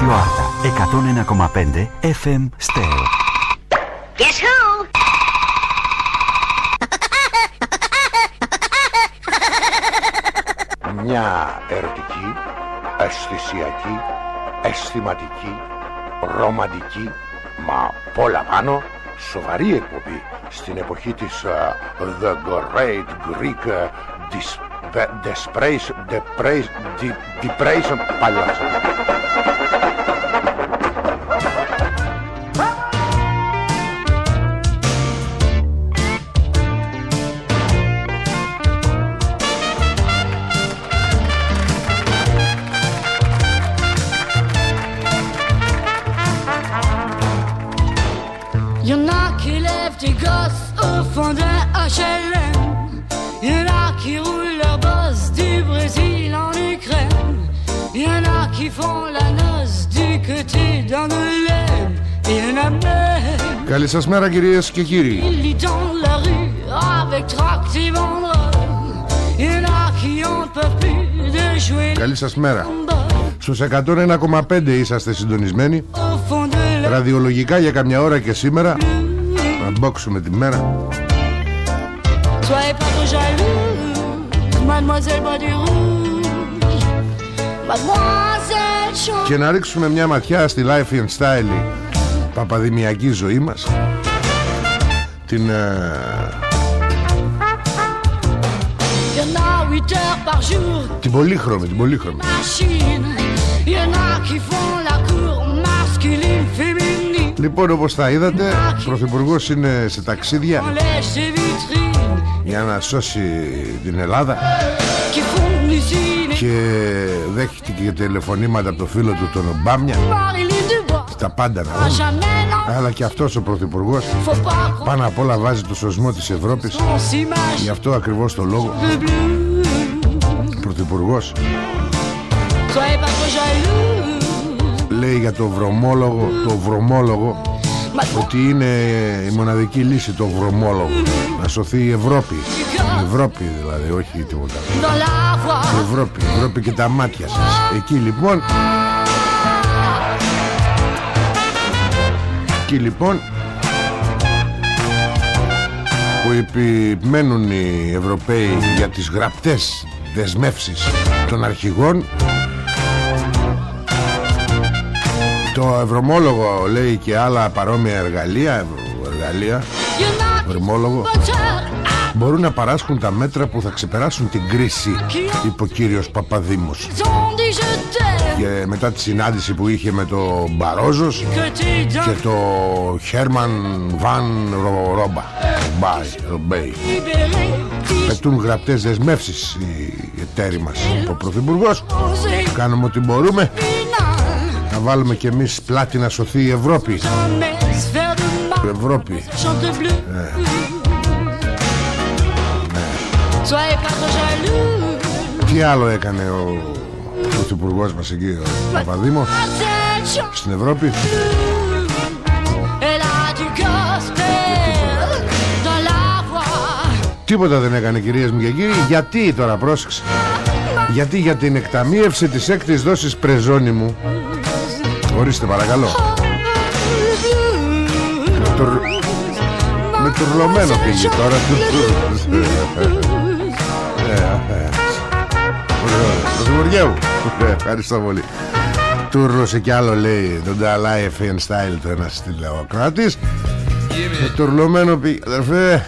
Ράδιο Άρτα 101,5 FM Stereo. Guess who? Μια ερωτική, αισθησιακή, αισθηματική, ρομαντική, μα πολλά πάνω, σοβαρή εκπομπή στην εποχή της uh, The Great Greek uh, Dispe- Desperation, Depres- Di- Depression, πάλι Καλή σας μέρα, κυρίες και κύριοι. Καλή σας μέρα. Στους 101,5 είσαστε συντονισμένοι. Ραδιολογικά για καμιά ώρα και σήμερα. Να μπώξουμε τη μέρα και να ρίξουμε μια ματιά στη life and style. Παπαδημιακή ζωή μας Την ε, Y'en a 8 heures par jour, Την πολύχρωμη, την πολύχρωμη machine. Y'en a qui font la cour masculine, féminine. Λοιπόν όπως θα είδατε Ο Πρωθυπουργός είναι σε ταξίδια On lèche ses vitrines, Για να σώσει την Ελλάδα qui font l'usine. Και δέχτηκε και τηλεφωνήματα από το φίλο του τον Ομπάμια Marilyn Dubois, Τα πάντα να à δούμε jamais non, Αλλά και αυτός ο Πρωθυπουργός faut pas croire Πάνω απ' όλα βάζει το σωσμό της Ευρώπης qu'on s'imagine Γι' αυτό ακριβώς το λόγο de bleu. ο Πρωθυπουργός Soyez pas trop jaloux, λέει για το βρωμόλογο Το βρωμόλογο mademoiselle. Ότι είναι η μοναδική λύση το βρωμόλογο Να σωθεί η Ευρώπη Η Ευρώπη δηλαδή όχι τίποτα Dans la voie. Η Ευρώπη, η Ευρώπη και τα μάτια σας Εκεί λοιπόν Εκεί λοιπόν Που επιμένουν οι Ευρωπαίοι Για τις γραπτές δεσμεύσεις των αρχηγών Το ευρωμόλογο λέει και άλλα παρόμοια εργαλεία ευρω- Εργαλεία Y'en a qui Ευρωμόλογο moteur Μπορούν να παράσχουν τα μέτρα που θα ξεπεράσουν την κρίση Είπε ο κύριος Παπαδήμος ont dit je t'aime. και μετά τη συνάντηση που είχε με το Μπαρόζος Côté d'un και το Χέρμαν Βαν Ρο- Ρόμπα Ρομπάι, Ρομπέι. libéré, Πετούν γραπτές δεσμεύσεις οι εταίροι μας Ο Πρωθυπουργός disposé, Κάνουμε ό,τι μπορούμε final. Να βάλουμε κι εμείς πλάτη να σωθεί η Ευρώπη Jamais faire de Η mal, Ευρώπη chante Τι άλλο έκανε ο Πρωθυπουργός μας εκεί Ο Παπαδήμος mademoiselle chante στην Ευρώπη Elle a du gospel dans la voix. Τίποτα δεν έκανε κυρίες μου και κύριοι Γιατί τώρα πρόσεξε Γιατί για την εκταμείευση της έκτης δόσης πρεζόνι μου Ορίστε παρακαλώ Τουρ- Με τουρλωμένο πήγε τώρα Ε, ε. Πρωθυπουργέ μου Ε, Ευχαριστώ πολύ. Τουρλωσε κι άλλο λέει Τον Ταλάι FM Style το ένας τηλεοκράτης Με τουρλωμένο πήγε Αδερφέ.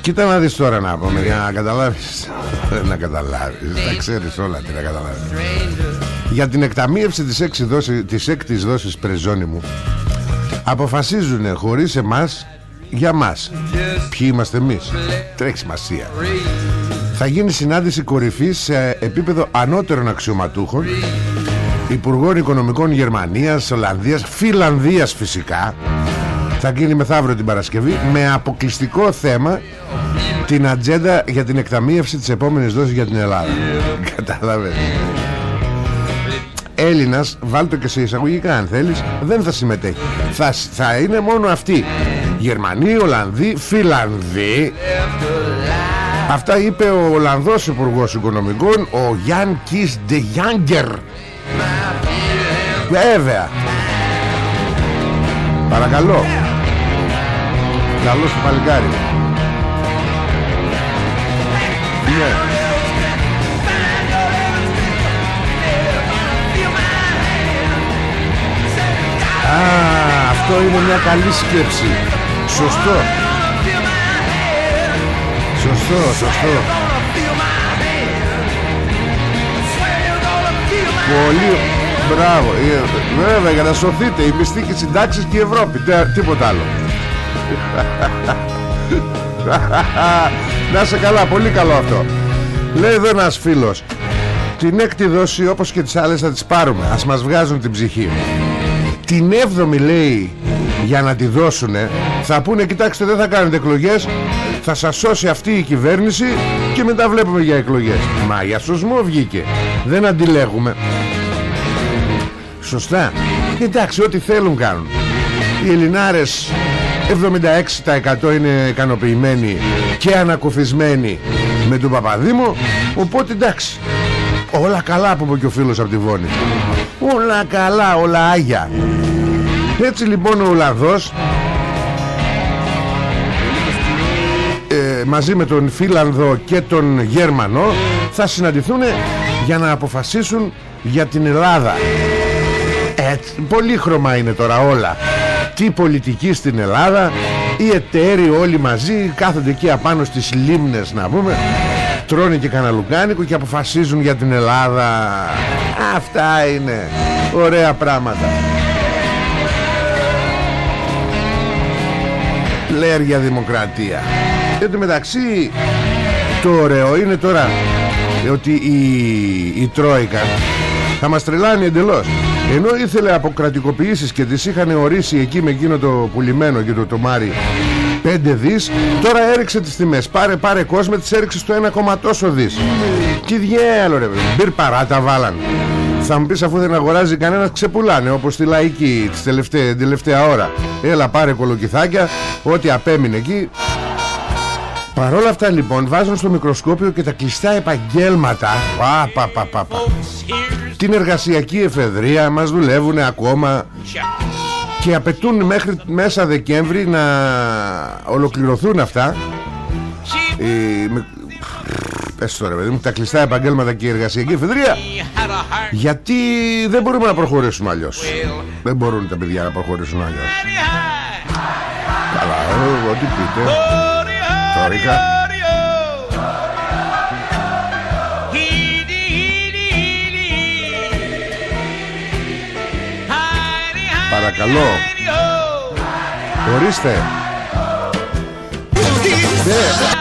Κοίτα να δεις τώρα να πούμε για να καταλάβεις. Να καταλάβεις Τα ξέρεις όλα τι να καταλάβεις. Για την εκταμείευση της, έξι δόση, της έκτης δόσης πρεζόνι μου Αποφασίζουν χωρίς εμάς Για μας. Ποιοι είμαστε εμείς. Τρέχει σημασία Θα γίνει συνάντηση κορυφής σε επίπεδο ανώτερων αξιωματούχων Υπουργών Οικονομικών Γερμανίας, Ολλανδίας, Φιλανδίας φυσικά θα γίνει μεθαύριο την Παρασκευή με αποκλειστικό θέμα την ατζέντα για την εκταμείευση της επόμενης δόσης για την Ελλάδα. Κατάλαβες. Έλληνας, βάλτο και σε εισαγωγικά αν θέλεις, δεν θα συμμετέχει. Θα, θα είναι μόνο αυτοί. Γερμανοί, Ολλανδοί, Φιλανδοί. Αυτά είπε ο Ολλανδός Υπουργός Οικονομικών, ο Γιάν Κις Ντε Γιάνγκερ. Βέβαια. Παρακαλώ. Καλό σου παλικάρι. Ναι. Α, αυτό είναι μια καλή σκέψη. Σωστό Σωστό, σωστό. Πολύ Μπράβο. Ε, Βέβαια για να σωθείτε Οι μυστικοί συντάξεις και η Ευρώπη. Τίποτα άλλο. Να σε καλά Πολύ καλό αυτό. Λέει εδώ ένας φίλος Την έκτη δόση όπως και τις άλλες θα τις πάρουμε. Ας μας βγάζουν την ψυχή Την έβδομη λέει Για να τη δώσουνε Θα πούνε κοιτάξτε δεν θα κάνετε εκλογές. Θα σας σώσει αυτή η κυβέρνηση Και μετά βλέπουμε για εκλογές Μα για σωσμό βγήκε. Δεν αντιλέγουμε. Σωστά. Εντάξει ό,τι θέλουν κάνουν. Οι Ελληνάρες 76% είναι ικανοποιημένοι Και ανακουφισμένοι Με τον Παπαδήμο. Οπότε εντάξει. Όλα καλά που είπε και ο φίλος από τη Βόνη. Όλα καλά, όλα άγια Έτσι λοιπόν ο Ολλανδός ε, Μαζί με τον Φίλανδο και τον Γερμανό Θα συναντηθούν για να αποφασίσουν για την Ελλάδα. Έτσι, πολύχρωμα είναι τώρα όλα. Τι πολιτική στην Ελλάδα Οι εταίροι όλοι μαζί Κάθονται εκεί απάνω στις λίμνες να πούμε Τρώνε και καναλουκάνικο Και αποφασίζουν για την Ελλάδα. Αυτά είναι Ωραία πράγματα Πλέρια δημοκρατία. Και το μεταξύ Το ωραίο είναι τώρα Ότι η, η Τρόικα Θα μας τρελάνει εντελώς. Ενώ ήθελε αποκρατικοποιήσεις και τις είχαν ορίσει εκεί με εκείνο το πουλημένο και το τομάρι 5 δις Τώρα έριξε τις τιμές. Πάρε πάρε κόσμο τις έριξε στο 1, τόσο δις. Τι διέλο ρε Μπυρ παράτα βάλαν θα μου πεις αφού δεν αγοράζει κανένας ξεπουλάνε Όπως τη λαϊκή της τελευταία, την τελευταία ώρα. Έλα πάρε κολοκυθάκια Ό,τι απέμεινε εκεί. Παρ' όλα αυτά λοιπόν βάζουν στο μικροσκόπιο και τα κλειστά επαγγέλματα. Πα, πα, πα, πα, πα. Την εργασιακή εφεδρεία μας δουλεύουν ακόμα. Και απαιτούν μέχρι μέσα Δεκέμβρη να ολοκληρωθούν αυτά. Ε, Πες τώρα παιδί μου Τα κλειστά επαγγέλματα και η εργασιακή εφεδρεία Γιατί δεν μπορούμε να προχωρήσουμε αλλιώς; Δεν μπορούν τα παιδιά να προχωρήσουν αλλιώς. Καλά, ό,τι πείτε. Θόρικα Παρακαλώ. Ορίστε. Ναι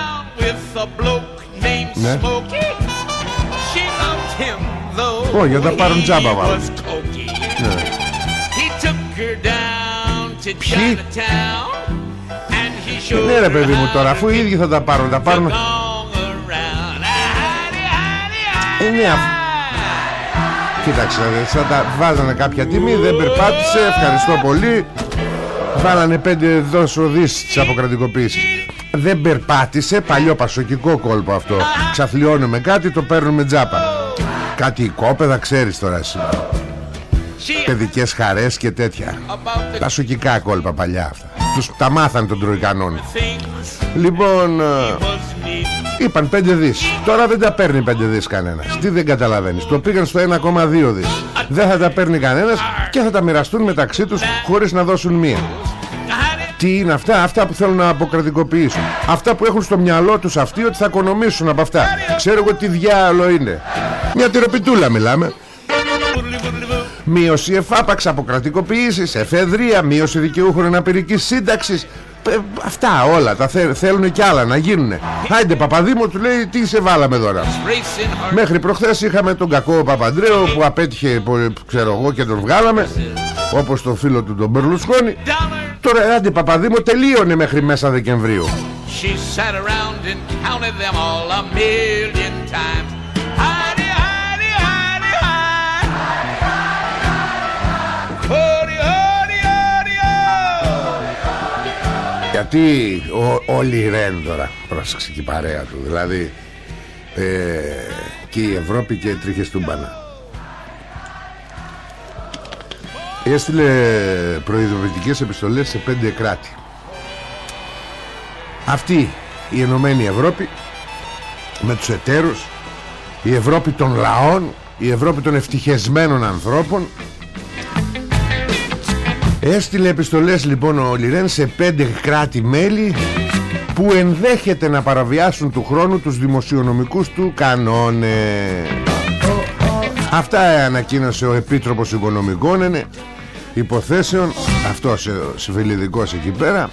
Ω, για να πάρουν τζάμπα βάλουν. Ναι. Ποιοι; Ναι ρε παιδί μου τώρα Αφού οι ίδιοι θα τα πάρουν Τα πάρουν Ε ναι Κοίταξε Θα τα βάζανε κάποια τιμή Δεν περπάτησε Ευχαριστώ πολύ Βάλανε πέντε δόσο δις της αποκρατικοποίησης. Δεν περπάτησε Παλιό πασοκικό κόλπο αυτό. Ξαθλιώνουμε κάτι Το παίρνουμε τζάπα. Κάτι οικόπεδα ξέρεις τώρα εσύ. Παιδικές χαρές και τέτοια. Τα σοκικά κόλπα παλιά αυτά. Τους, Τα μάθαν των Τροϊκανών Λοιπόν ε, Είπαν 5 δις. Τώρα δεν τα παίρνει 5 δις κανένας. Τι δεν καταλαβαίνεις. Το πήγαν στο 1,2 δις Δεν θα τα παίρνει κανένας Και θα τα μοιραστούν μεταξύ τους Χωρίς να δώσουν μία. Τι είναι αυτά, αυτά που θέλουν να αποκρατικοποιήσουν. Αυτά που έχουν στο μυαλό τους αυτοί Ότι θα οικονομήσουν από αυτά. Ξέρω εγώ τι διάλο είναι. Μια τυροπιτούλα μιλάμε. Μείωση εφάπαξ αποκρατικοποίησης Εφεδρεία, μείωση δικαιούχων αναπηρικής σύνταξης. ε, Αυτά όλα. Τα θέλουν και άλλα να γίνουν Άιντε Παπαδήμο του λέει τι σε βάλαμε τώρα Μέχρι προχθές είχαμε τον κακό Παπαντρέο Που απέτυχε ξέρω εγώ και τον βγάλαμε Όπως το φίλο του τον Μπερλουσκόνη. Τώρα άντε Παπαδήμο τελείωνε μέχρι μέσα Δεκεμβρίου Γιατί όλοι ρεν τώρα Πρόσεξε και η παρέα του. Δηλαδή ε, Και η Ευρώπη και τρίχες του μπανά. Έστειλε προειδοποιητικές επιστολές σε πέντε κράτη. Αυτή η Ενωμένη Ευρώπη με τους εταίρους η Ευρώπη των λαών η Ευρώπη των ευτυχισμένων ανθρώπων έστειλε επιστολές λοιπόν ο Λιρέν σε πέντε κράτη-μέλη που ενδέχεται να παραβιάσουν του χρόνου τους δημοσιονομικούς του κανόνες. Αυτά ανακοίνωσε ο Επίτροπος Οικονομικών είναι υποθέσεων. Αυτός ο συμβιλιδικός εκεί πέρα.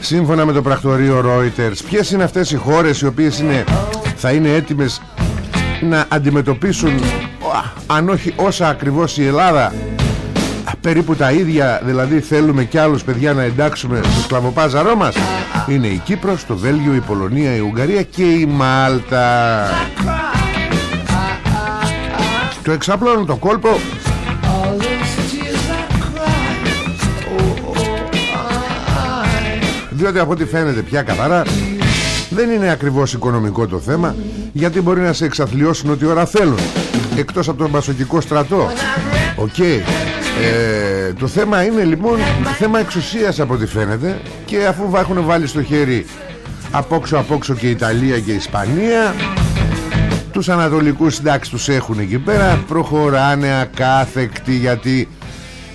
Σύμφωνα με το πρακτορείο Reuters ποιες είναι αυτές οι χώρες οι οποίες είναι, θα είναι έτοιμες να αντιμετωπίσουν αν όχι όσα ακριβώς η Ελλάδα περίπου τα ίδια δηλαδή θέλουμε κι άλλους παιδιά να εντάξουμε στο σκλαβοπάζαρό μας είναι η Κύπρος, το Βέλγιο, η Πολωνία, η Ουγγαρία και η Μάλτα. Το εξαπλώνουν το κόλπο. Διότι από ό,τι φαίνεται πια καθαρά δεν είναι ακριβώς οικονομικό το θέμα γιατί μπορεί να σε εξαθλιώσουν ό,τι ώρα θέλουν εκτός από τον πασοκικό στρατό. Οκ ε, Το θέμα είναι λοιπόν θέμα εξουσίας από ό,τι φαίνεται και αφού έχουν βάλει στο χέρι απόξω απόξω και η Ιταλία και η Ισπανία τους ανατολικούς εντάξει τους έχουν εκεί πέρα προχωράνε ακάθεκτοι γιατί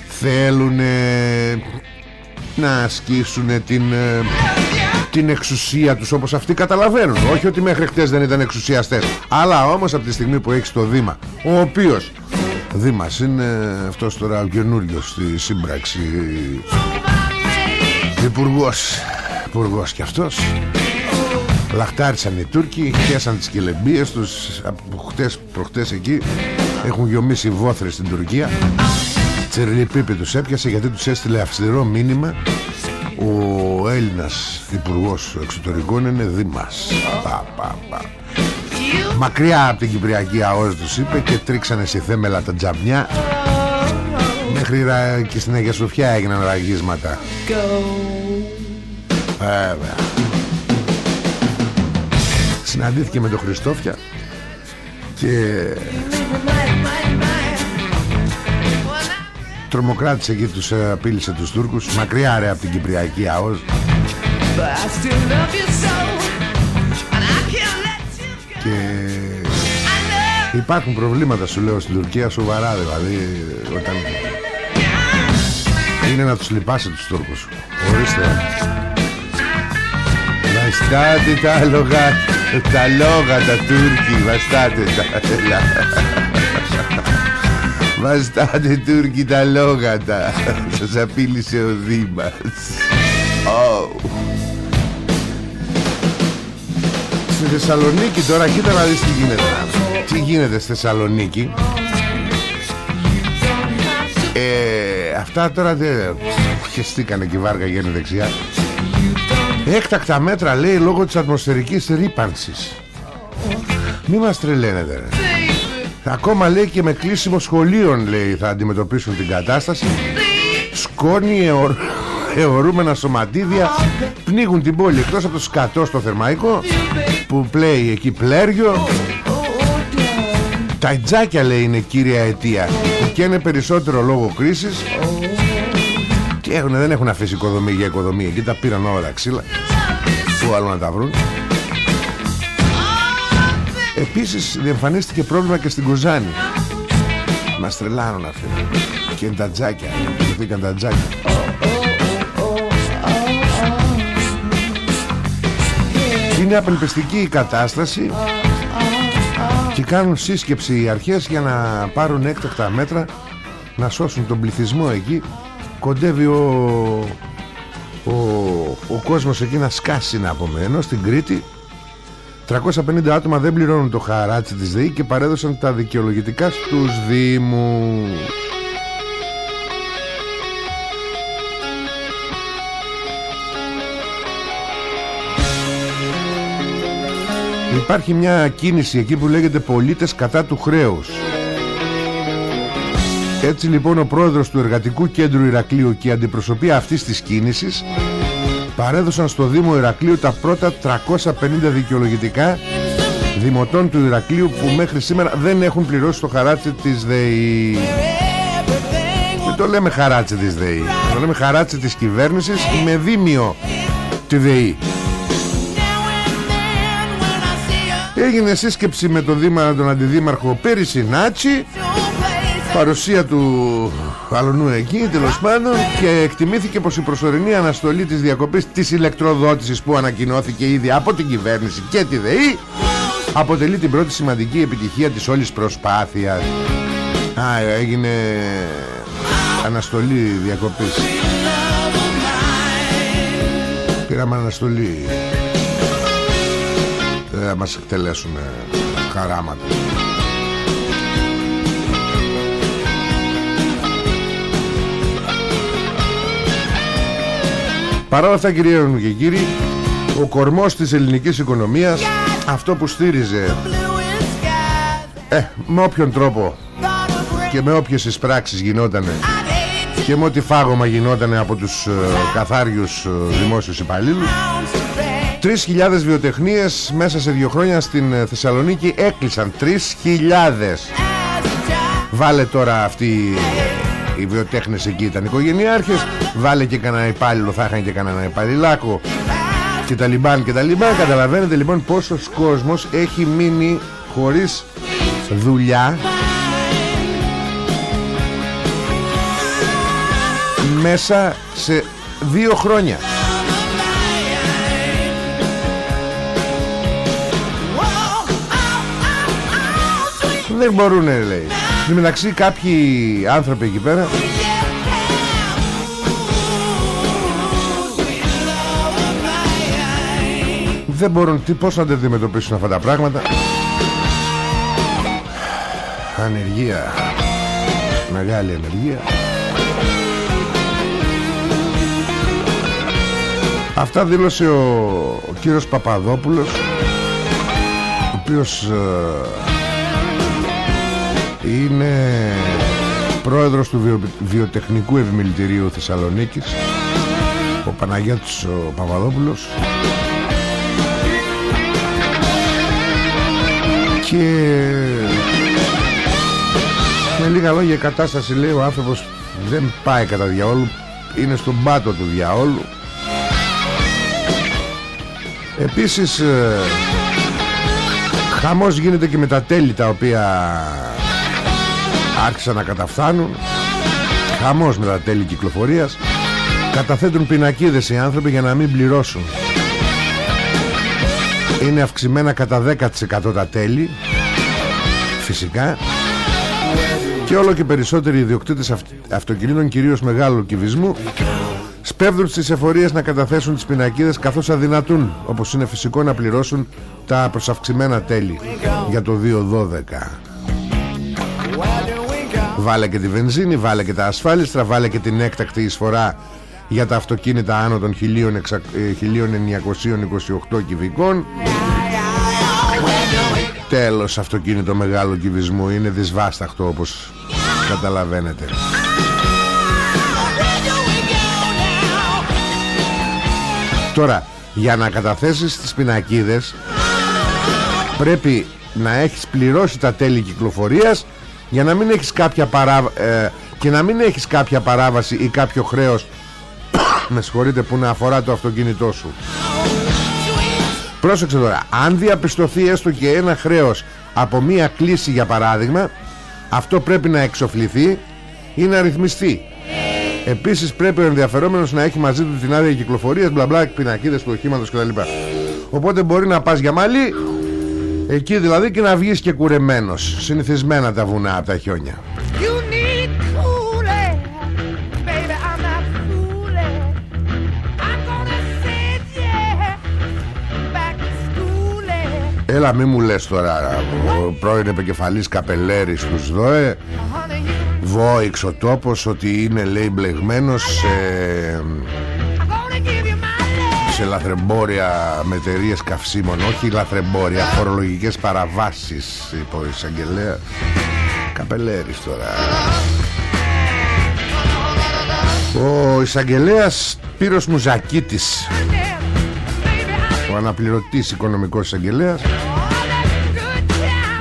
θέλουν να ασκήσουν την, ε, την εξουσία τους όπως αυτοί καταλαβαίνουν. Όχι ότι μέχρι χτες δεν ήταν εξουσιαστές αλλά όμως από τη στιγμή που έχεις το Δήμα ο οποίος Δήμας είναι αυτός τώρα ο καινούριος στη σύμπραξη. Υπουργός Υπουργός και αυτός. Λαχτάρισαν οι Τούρκοι Χέσαν τις κελεμπίες τους. Από χτες προχτές εκεί Έχουν γιομίσει βόθρες στην Τουρκία. Τσερλιπίπη τους έπιασε γιατί τους έστειλε αυστηρό μήνυμα. Ο Έλληνας Υπουργός Εξωτερικών είναι Δήμας πα, πα, πα. Μακριά από την Κυπριακή ΑΟΣ τους είπε Και τρίξανε σε θέμελα τα τζαμιά. Μέχρι και στην Αγία Σοφιά έγιναν ραγίσματα. Βέβαια. Συναντήθηκε με τον Χριστόφια και τρομοκράτησε εκεί τους ε, απείλησε τους Τούρκους. Μακριά ρε από την Κυπριακή ΑΟΣ και υπάρχουν προβλήματα σου λέω στην Τουρκία σοβαρά δηλαδή όταν είναι να τους λυπάσει τους Τούρκους ορίστε. Βαστάτε τα λόγα Τα λόγα τα Τούρκοι Βαστάτε τα Βαστάτε Τούρκοι τα λόγατα Σας απείλησε ο Δήμας. Oh. Στη Θεσσαλονίκη τώρα κοίτα να δεις τι γίνεται Τι γίνεται στη Θεσσαλονίκη; Ε, Αυτά τώρα δεν Χεστήκανε και η βάργα γίνει δεξιά. Έκτακτα μέτρα λέει λόγω της ατμοσφαιρικής ρήπανσης. Μη μας τρελαίνετε ρε. Ακόμα λέει και με κλείσιμο σχολείων λέει θα αντιμετωπίσουν την κατάσταση. Σκόνη αιωρ... αιωρούμενα σωματίδια πνίγουν την πόλη εκτός από το σκατό στο θερμαϊκό που πλέει εκεί πλέριο τα τζάκια λέει είναι κύρια αιτία. Που καίνε περισσότερο λόγω κρίσης. Τι έχουν, δεν έχουν αφήσει οικοδομή για οικοδομή. Εκεί τα πήραν όλα τα ξύλα. Πού άλλο να τα βρουν. Επίσης διεμφανίστηκε πρόβλημα και στην Κουζάνη Μας τρελάνουν αυτοί. Και τα τζάκια. Βρεθήκαν τα τζάκια. Είναι απελπιστική η κατάσταση Και κάνουν σύσκεψη οι αρχές Για να πάρουν έκτακτα μέτρα Να σώσουν τον πληθυσμό εκεί. Κοντεύει ο, ο, ο κόσμος εκεί να σκάσει να πούμε ενώ στην Κρήτη 350 άτομα δεν πληρώνουν το χαράτσι της ΔΕΗ και παρέδωσαν τα δικαιολογητικά στους Δήμους Υπάρχει μια κίνηση εκεί που λέγεται πολίτες κατά του χρέους έτσι λοιπόν ο πρόεδρος του Εργατικού Κέντρου Ηρακλείου και η αντιπροσωπεία αυτής της κίνησης παρέδωσαν στο Δήμο Ηρακλείου τα πρώτα 350 δικαιολογητικά δημοτών του Ηρακλείου που μέχρι σήμερα δεν έχουν πληρώσει το χαράτσι της ΔΕΗ. το λέμε χαράτσι της ΔΕΗ. Το λέμε χαράτσι της κυβέρνησης Με δίμιο τη ΔΕΗ Έγινε σύσκεψη με τον, Δήμα, τον Αντιδήμαρχο Νάτσι Παρουσία του αλωνού εκεί τέλος πάντων Και εκτιμήθηκε πως η προσωρινή αναστολή της διακοπής της ηλεκτροδότησης Που ανακοινώθηκε ήδη από την κυβέρνηση και τη ΔΕΗ Αποτελεί την πρώτη σημαντική επιτυχία της όλης προσπάθειας. Α, έγινε αναστολή διακοπής. Πήραμε αναστολή Δεν θα μας εκτελέσουν χαράματα. Παρ' όλα αυτά κυρίες μου και κύριοι Ο κορμός της ελληνικής οικονομίας Αυτό που στήριζε ε, Με όποιον τρόπο Και με όποιες εισπράξεις γινότανε Και με ό,τι φάγωμα γινότανε Από τους ε, καθάριους ε, δημόσιους υπαλλήλους 3.000 βιοτεχνίες μέσα σε δύο χρόνια στην ε, Θεσσαλονίκη έκλεισαν. 3.000 Βάλε τώρα αυτή οι βιοτέχνες εκεί ήταν οικογενειάρχες. Βάλε και κανένα υπάλληλο θα είχαν και κανένα υπαλληλάκο. Και τα λιμπάν και τα λιμπάν. Καταλαβαίνετε λοιπόν πόσος κόσμος έχει μείνει χωρίς δουλειά. Μέσα σε δύο χρόνια Δεν μπορούν λέει. Στην μεταξύ κάποιοι άνθρωποι εκεί πέρα Δεν μπορούν τι, πώς να τα αντιμετωπίσουν αυτά τα πράγματα. Ανεργία. Μεγάλη ανεργία. Αυτά δήλωσε ο, ο κύριος Παπαδόπουλος Ο οποίος ε, είναι πρόεδρος του Βιοτεχνικού Ευημιλητηρίου Θεσσαλονίκης ο Παναγιώτης ο Παπαδόπουλος. Και με λίγα λόγια η κατάσταση λέει ο άνθρωπος δεν πάει κατά διαόλου. Είναι στον πάτο του διαόλου. Επίσης ε, χαμός γίνεται και με τα τέλη τα οποία άρχισαν να καταφθάνουν. Χαμός με τα τέλη κυκλοφορίας. Καταθέτουν πινακίδες οι άνθρωποι για να μην πληρώσουν. Είναι αυξημένα κατά 10% τα τέλη. Φυσικά. Και όλο και περισσότεροι ιδιοκτήτες αυτοκινήτων κυρίως μεγάλου κυβισμού σπέβδουν στις εφορίες να καταθέσουν τις πινακίδες καθώς αδυνατούν όπως είναι φυσικό να πληρώσουν τα προσαυξημένα τέλη για το 2012 Βάλε και τη βενζίνη, βάλε και τα ασφάλιστρα, βάλε και την έκτακτη εισφορά για τα αυτοκίνητα άνω των 1928 ε, κυβικών. Τέλος αυτοκίνητο μεγάλο κυβισμού. Είναι δυσβάσταχτο όπως καταλαβαίνετε. Τώρα για να καταθέσεις τις πινακίδες Πρέπει να έχεις πληρώσει τα τέλη κυκλοφορίας Για να μην έχεις κάποια παράβαση ε, Και να μην έχεις κάποια παράβαση Ή κάποιο χρέος Με συγχωρείτε που να αφορά το αυτοκίνητό σου. Πρόσεξε τώρα Αν διαπιστωθεί έστω και ένα χρέος Από μία κλίση για παράδειγμα Αυτό πρέπει να εξοφληθεί Ή να ρυθμιστεί. Επίσης πρέπει ο ενδιαφερόμενος να έχει μαζί του την άδεια κυκλοφορίας Μπλα μπλα πινακίδες τους οχήματος κτλ. Οπότε μπορεί να πας για μαλλί Εκεί δηλαδή και να βγεις και κουρεμένος. Συνηθισμένα τα βουνά από τα χιόνια. Έλα μη μου λες τώρα Ο πρώην επικεφαλής καπελέρης τους ΔΟΕ. Βόηξ ο τόπος ότι είναι λέει μπλεγμένος σε, σε λαθρεμπόρια με εταιρείες καυσίμων Όχι λαθρεμπόρια, φορολογικές παραβάσεις Είπε ο εισαγγελέας. Καπελέρης τώρα. Ο εισαγγελέας Πύρος Μουζακίτης ο αναπληρωτής οικονομικός εισαγγελέας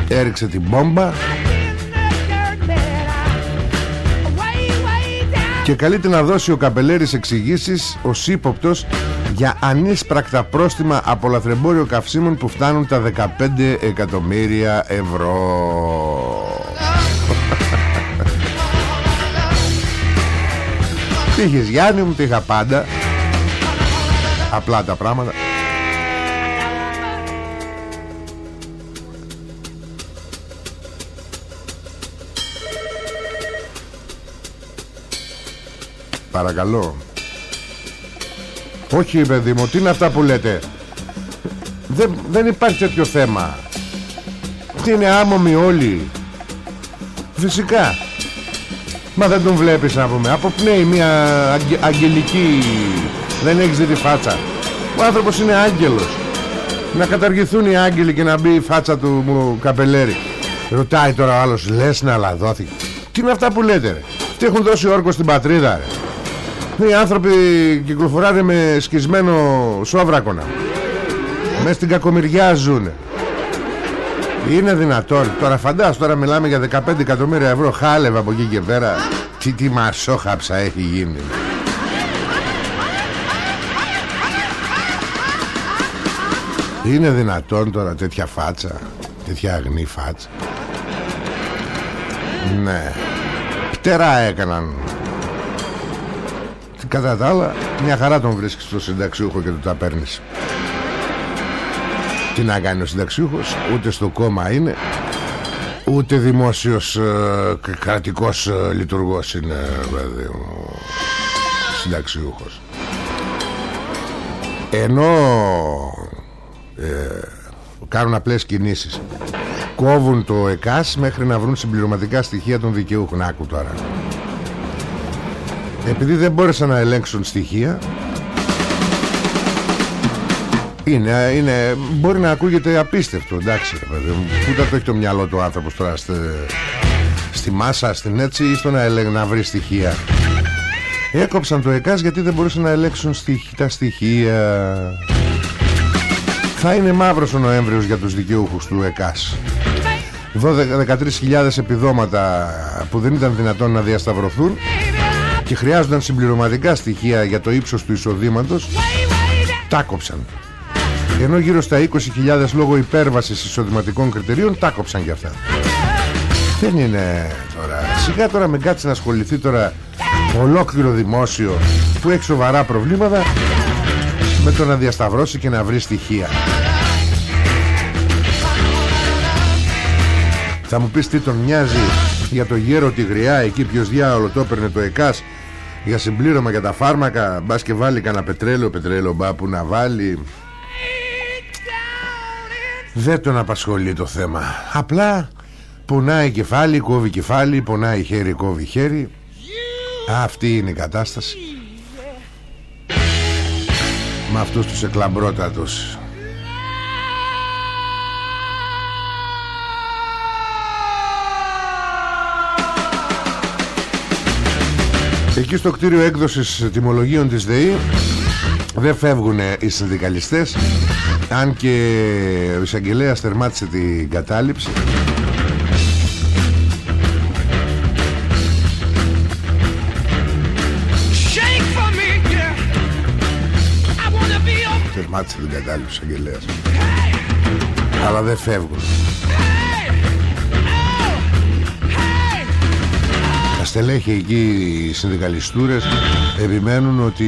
έριξε την μπόμπα και καλείται να δώσει ο Καπελέρης εξηγήσεις ως ύποπτος για ανίσπρακτα πρόστιμα από λαθρεμπόριο καυσίμων που φτάνουν τα 15 εκατομμύρια ευρώ. Τι είχες Γιάννη μου, τι είχα πάντα. Απλά τα πράγματα. Παρακαλώ Όχι παιδί μου Τι είναι αυτά που λέτε; Δεν, δεν υπάρχει τέτοιο θέμα. Τι είναι άμομοι όλοι; Φυσικά. Μα δεν τον βλέπεις να πούμε. Αποπνέει μια αγγε, αγγελική Δεν έχεις δει τη φάτσα. Ο άνθρωπος είναι άγγελος. Να καταργηθούν οι άγγελοι και να μπει η φάτσα του μου καπελέρι Ρωτάει τώρα ο άλλος Λες να λαδόθηκε Τι είναι αυτά που λέτε ρε; Τι έχουν δώσει όρκο στην πατρίδα ρε; Οι άνθρωποι κυκλοφοράνε με σκισμένο σόβρακονα. Μες στην κακομυριά ζουνε είναι δυνατόν. Τώρα φαντάσου τώρα μιλάμε για 15 εκατομμύρια ευρώ. Χάλευα από εκεί και πέρα. Τι, τι μασόχαψα έχει γίνει. Είναι δυνατόν τώρα τέτοια φάτσα Τέτοια αγνή φάτσα. Ναι. Πτερά έκαναν Κατά τα άλλα Μια χαρά τον βρίσκεις στο συνταξιούχο και του τα παίρνεις. Τι να κάνει ο συνταξιούχος Ούτε στο κόμμα είναι Ούτε δημόσιος ε, κρατικός ε, λειτουργός είναι δηλαδή, ο συνταξιούχος. Ενώ ε, κάνουν απλές κινήσεις. Κόβουν το ΕΚΑΣ μέχρι να βρουν συμπληρωματικά στοιχεία των δικαιούχων. Άκου τώρα Επειδή δεν μπόρεσαν να ελέγξουν στοιχεία είναι, είναι, μπορεί να ακούγεται απίστευτο, εντάξει, παιδί Πού τα το έχει το μυαλό του άνθρωπος τώρα στη, στη μάσα, στην έτσι ή στο να, να βρει στοιχεία. Έκοψαν το ΕΚΑΣ γιατί δεν μπορούσαν να ελέγξουν τα στοιχεία. Θα είναι μαύρος ο Νοέμβριος για τους δικαιούχους του ΕΚΑΣ. 13.000 επιδόματα που δεν ήταν δυνατόν να διασταυρωθούν και χρειάζονταν συμπληρωματικά στοιχεία για το ύψος του εισοδήματος. Τα κόψαν. Ενώ γύρω στα 20.000 λόγω υπέρβασης εισοδηματικών κριτηρίων τα κόψαν κι αυτά. Δεν είναι τώρα. Σιγά τώρα με κάτσεις να ασχοληθεί τώρα ολόκληρο δημόσιο που έχει σοβαρά προβλήματα με το να διασταυρώσει και να βρει στοιχεία. Θα μου πεις τι τον μοιάζει για το γέρο τη γριά εκεί ποιος διάολο το έπαιρνε το ΕΚΑΣ για συμπλήρωμα για τα φάρμακα μπας και βάλει κανένα πετρέλαιο πετρέλαιο μπα που να βάλει. Δεν τον απασχολεί το θέμα. Απλά πονάει κεφάλι, κόβει κεφάλι Πονάει χέρι, κόβει χέρι. Αυτή είναι η κατάσταση. Με αυτούς τους εκλαμπρότατους Εκεί στο κτίριο έκδοσης τιμολογίων της ΔΕΗ δεν φεύγουν οι συνδικαλιστές αν και ο εισαγγελέας θερμάτισε την κατάληψη. Θερμάτισε την κατάληψη ο εισαγγελέας αλλά δεν φεύγουν στελέχη εκεί οι συνδικαλιστούρες επιμένουν ότι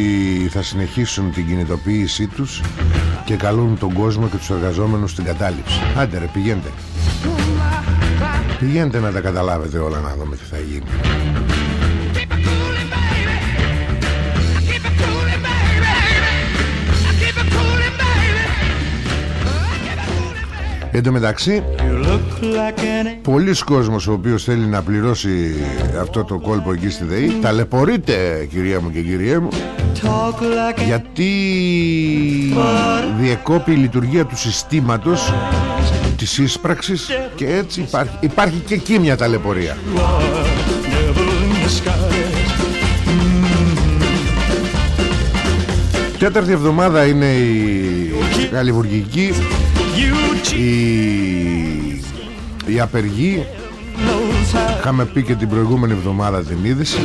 θα συνεχίσουν την κινητοποίησή τους και καλούν τον κόσμο και τους εργαζόμενους στην κατάληψη. Άντε ρε πηγαίνετε. Πηγαίνετε να τα καταλάβετε όλα να δούμε τι θα γίνει. Εν τω μεταξύ Πολλοί κόσμος ο οποίος θέλει να πληρώσει αυτό το κόλπο εκεί στη ΔΕΗ Ταλαιπωρείται κυρία μου και κυρία μου Γιατί διεκόπη η λειτουργία του συστήματος Της ίσπραξης Και έτσι υπάρχει, υπάρχει και εκεί μια ταλαιπωρία. Τέταρτη εβδομάδα είναι η Γαλλιβουργική η, η απεργή Είχαμε πει και την προηγούμενη εβδομάδα την είδηση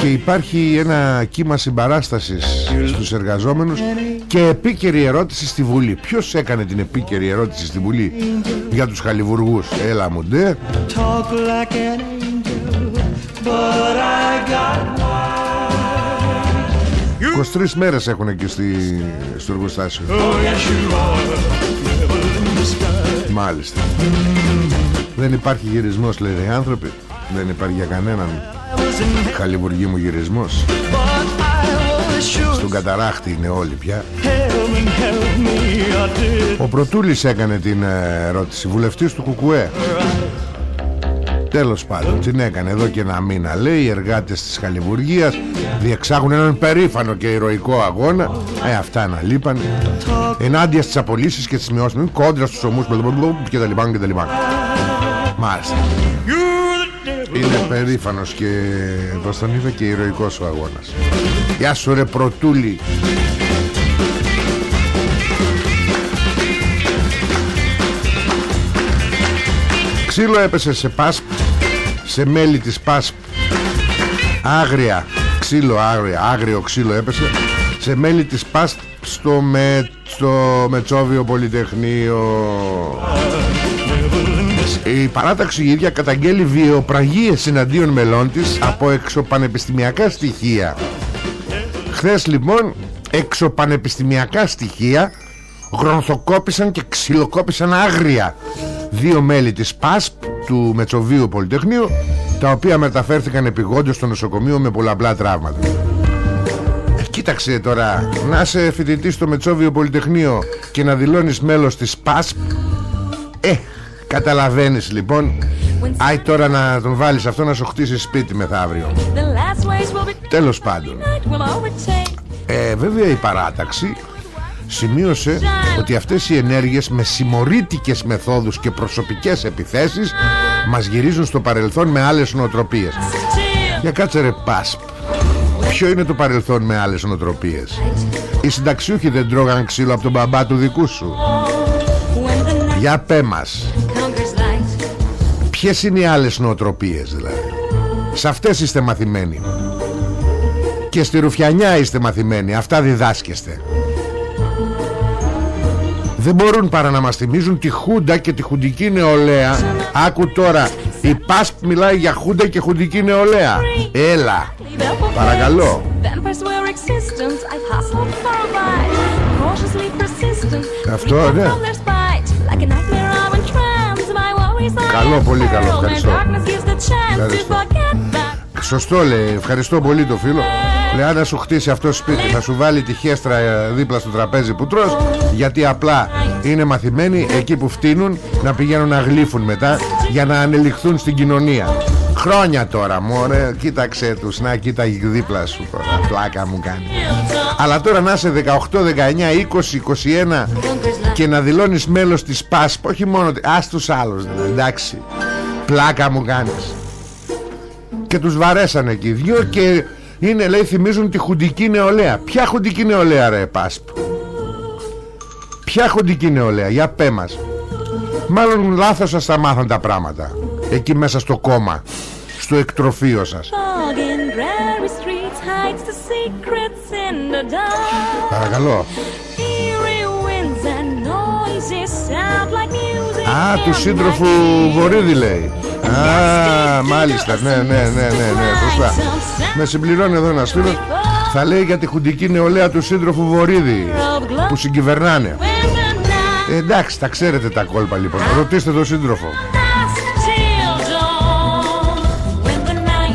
και υπάρχει ένα κύμα συμπαράστασης στους εργαζόμενους και επίκαιρη ερώτηση στη Βουλή. Ποιος έκανε την επίκαιρη ερώτηση στη Βουλή για τους χαλιβουργούς; Έλα μου ντε 23 μέρες έχουν εκεί στη, στο εργοστάσιο. Μάλιστα. Δεν υπάρχει γυρισμός λέει οι άνθρωποι. Δεν υπάρχει για κανέναν Χαλιβουργή μου γυρισμός. Στον καταράχτη είναι όλοι πια. Ο Πρωτούλης έκανε την ε, ερώτηση. Βουλευτής του Κουκουέ Τέλος πάντων την έκανε εδώ και ένα μήνα Λέει οι εργάτες της Χαλιβουργίας Διεξάγουν έναν περήφανο και ηρωικό αγώνα. Ε αυτά να λείπαν. Ενάντια στις απολύσεις και τις μειώσεις Κόντρα στους ομούς και τα λοιπά και τα λοιπά. Μάλιστα. Είναι περήφανος και πως τον είδα και ηρωικός ο αγώνας. Γεια σου ρε πρωτούλη Ξύλο έπεσε σε ΠΑΣΠ Σε μέλη της ΠΑΣΠ Άγρια Ξύλο άγρια Άγριο ξύλο έπεσε Σε μέλη της ΠΑΣΠ Στο, με, στο Μετσόβιο Πολυτεχνείο. Η παράταξη η ίδια καταγγέλει βιοπραγίες συναντίον μελών της από εξωπανεπιστημιακά στοιχεία. Χθες λοιπόν εξωπανεπιστημιακά στοιχεία γρονθοκόπησαν και ξυλοκόπησαν άγρια δύο μέλη της ΠΑΣΠ του Μετσοβίου Πολυτεχνείου τα οποία μεταφέρθηκαν επιγόντως στο νοσοκομείο με πολλαπλά τραύματα. Ε, κοίταξε τώρα, να είσαι φοιτητής στο Μετσόβιο Πολυτεχνείο και να δηλώνεις μέλος της ΠΑΣΠ. Ε, Καταλαβαίνεις λοιπόν. Άι τώρα να τον βάλεις αυτό να σου χτίσει σπίτι μεθαύριο. Τέλος πάντων. ε, Βέβαια η παράταξη σημείωσε ότι αυτές οι ενέργειες με συμμορήτικες μεθόδους και προσωπικές επιθέσεις μας γυρίζουν στο παρελθόν με άλλες νοοτροπίες. Για κάτσε ρε πάσπ. Ποιο είναι το παρελθόν με άλλες νοοτροπίες; Οι συνταξιούχοι δεν τρώγαν ξύλο από τον μπαμπά του δικού σου. Για πέ μας Ποιες είναι οι άλλες νοοτροπίες δηλαδή; Σε αυτές είστε μαθημένοι Και στη Ρουφιανιά είστε μαθημένοι Αυτά διδάσκεστε Δεν μπορούν παρά να μας θυμίζουν Τη Χούντα και τη Χουντική Νεολαία Άκου τώρα Η ΠΑΣΠ μιλάει για Χούντα και Χουντική Νεολαία Έλα Παρακαλώ Αυτό ναι Καλό, πολύ καλό, ευχαριστώ. ευχαριστώ. Σωστό λέει, ευχαριστώ πολύ το φίλο. Λέει αν σου χτίσει αυτός σπίτι Θα σου βάλει τη χέστρα ε, δίπλα στο τραπέζι που τρως Γιατί απλά είναι μαθημένοι Εκεί που φτύνουν να πηγαίνουν να γλύφουν μετά Για να ανελιχθούν στην κοινωνία. Χρόνια τώρα μωρέ Κοίταξε τους να κοίτα δίπλα σου τώρα Πλάκα μου κάνει. Αλλά τώρα να είσαι 18, 19, 20, 21 Και να δηλώνεις μέλος της ΠΑΣΠ Όχι μόνο Ας τους άλλους Εντάξει. Πλάκα μου κάνεις Και τους βαρέσαν εκεί Δυο και είναι λέει θυμίζουν τη χουντική νεολαία. Ποια χουντική νεολαία ρε ΠΑΣΠ Ποια χουντική νεολαία Για πέ μας. Μάλλον λάθος σας τα μάθαν τα πράγματα Εκεί μέσα στο κόμμα Στο εκτροφείο σας. Παρακαλώ. Α, του σύντροφου Βορύδη λέει Α, μάλιστα, ναι, ναι, ναι, ναι, ναι, σωστά. Με συμπληρώνει εδώ ένας φίλος Θα λέει για τη χουντική νεολαία του σύντροφου Βορύδη Που συγκυβερνάνε. Ε, Εντάξει, τα ξέρετε τα κόλπα λοιπόν. Ρωτήστε τον σύντροφο.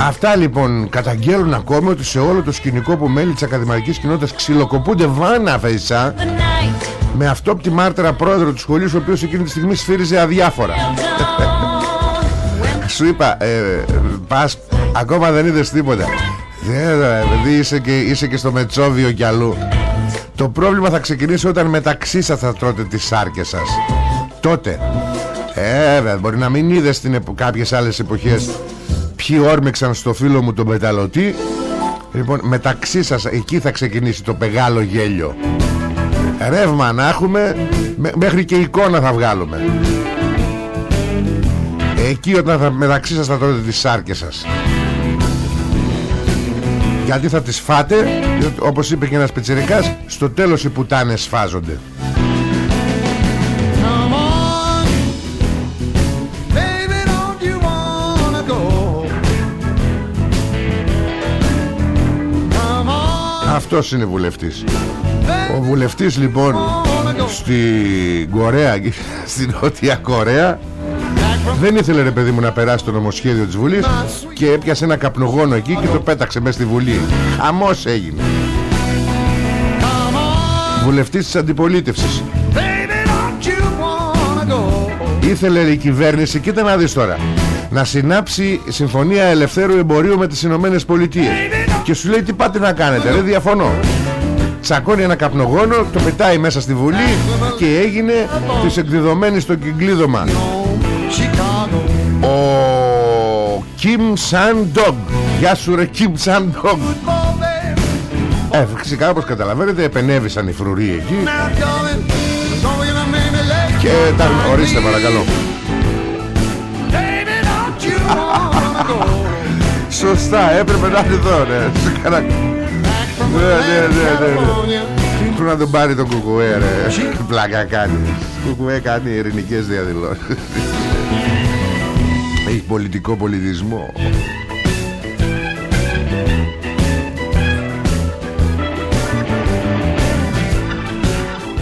Αυτά λοιπόν καταγγέλουν ακόμη ότι σε όλο το σκηνικό που μέλη της ακαδημαϊκής κοινότητας ξυλοκοπούνται βάνα φαϊσά με αυτόπτη μάρτυρα πρόεδρο του σχολείου ο οποίος εκείνη τη στιγμή σφύριζε αδιάφορα Σου είπα ε, πας ακόμα δεν είδες τίποτα. Δεν είσαι και, είσαι και στο Μετσόβιο κι αλλού. Το πρόβλημα θα ξεκινήσει όταν μεταξύ σας θα τρώτε τις σάρκες σας. Τότε. Ε μπορεί να μην είδες την επο... κάποιες άλλες εποχές. Ποιοι όρμηξαν στο φίλο μου τον πεταλωτή. Λοιπόν μεταξύ σας εκεί θα ξεκινήσει το μεγάλο γέλιο. Ρεύμα να έχουμε Μέχρι και εικόνα θα βγάλουμε Εκεί όταν θα, μεταξύ σας θα τρώτε τις σάρκες σας Γιατί θα τις φάτε διότι, Όπως είπε και ένας πιτσιρικάς Στο τέλος οι πουτάνες σφάζονται Come on, baby, don't you wanna go? Come on, Αυτός είναι βουλευτής Ο βουλευτής λοιπόν wanna go? Στην Κορέα Στην Νότια Κορέα δεν ήθελε ρε παιδί μου να περάσει το νομοσχέδιο της Βουλής Και έπιασε ένα καπνογόνο εκεί Και το πέταξε μέσα στη Βουλή Αμός έγινε Come on, Βουλευτής της αντιπολίτευσης baby, don't you wanna go? Ήθελε η κυβέρνηση Κοίτα να δεις τώρα Να συνάψει συμφωνία ελευθέρου εμπορίου Με τις Ηνωμένες Πολιτείες Και σου λέει τι πάτε να κάνετε Ρε διαφωνώ Τσακώνει ένα καπνογόνο Το πετάει μέσα στη Βουλή Και έγινε της εκδεδομένης στο κυκλίδωμα Chicago. Ο Κιμ Σαν Ντόγκ Γεια σου ρε Κιμ Σαν Ντόγκ Football, baby. Ε, φυσικά όπως καταλαβαίνετε επενέβησαν οι φρουροί εκεί Now, darling, so you gonna make me let Και τα... ορίστε παρακαλώ Baby, don't you wanna go? Σωστά έπρεπε να είναι εδώ ναι. Σου έκανα- Back from Ναι, ναι, ναι, ναι, ναι. California. Πρέπει να τον πάρει τον κουκουέ ρε Πλάκα κάνει Κουκουέ κάνει ειρηνικές διαδηλώσεις Έχει πολιτικό πολιτισμό.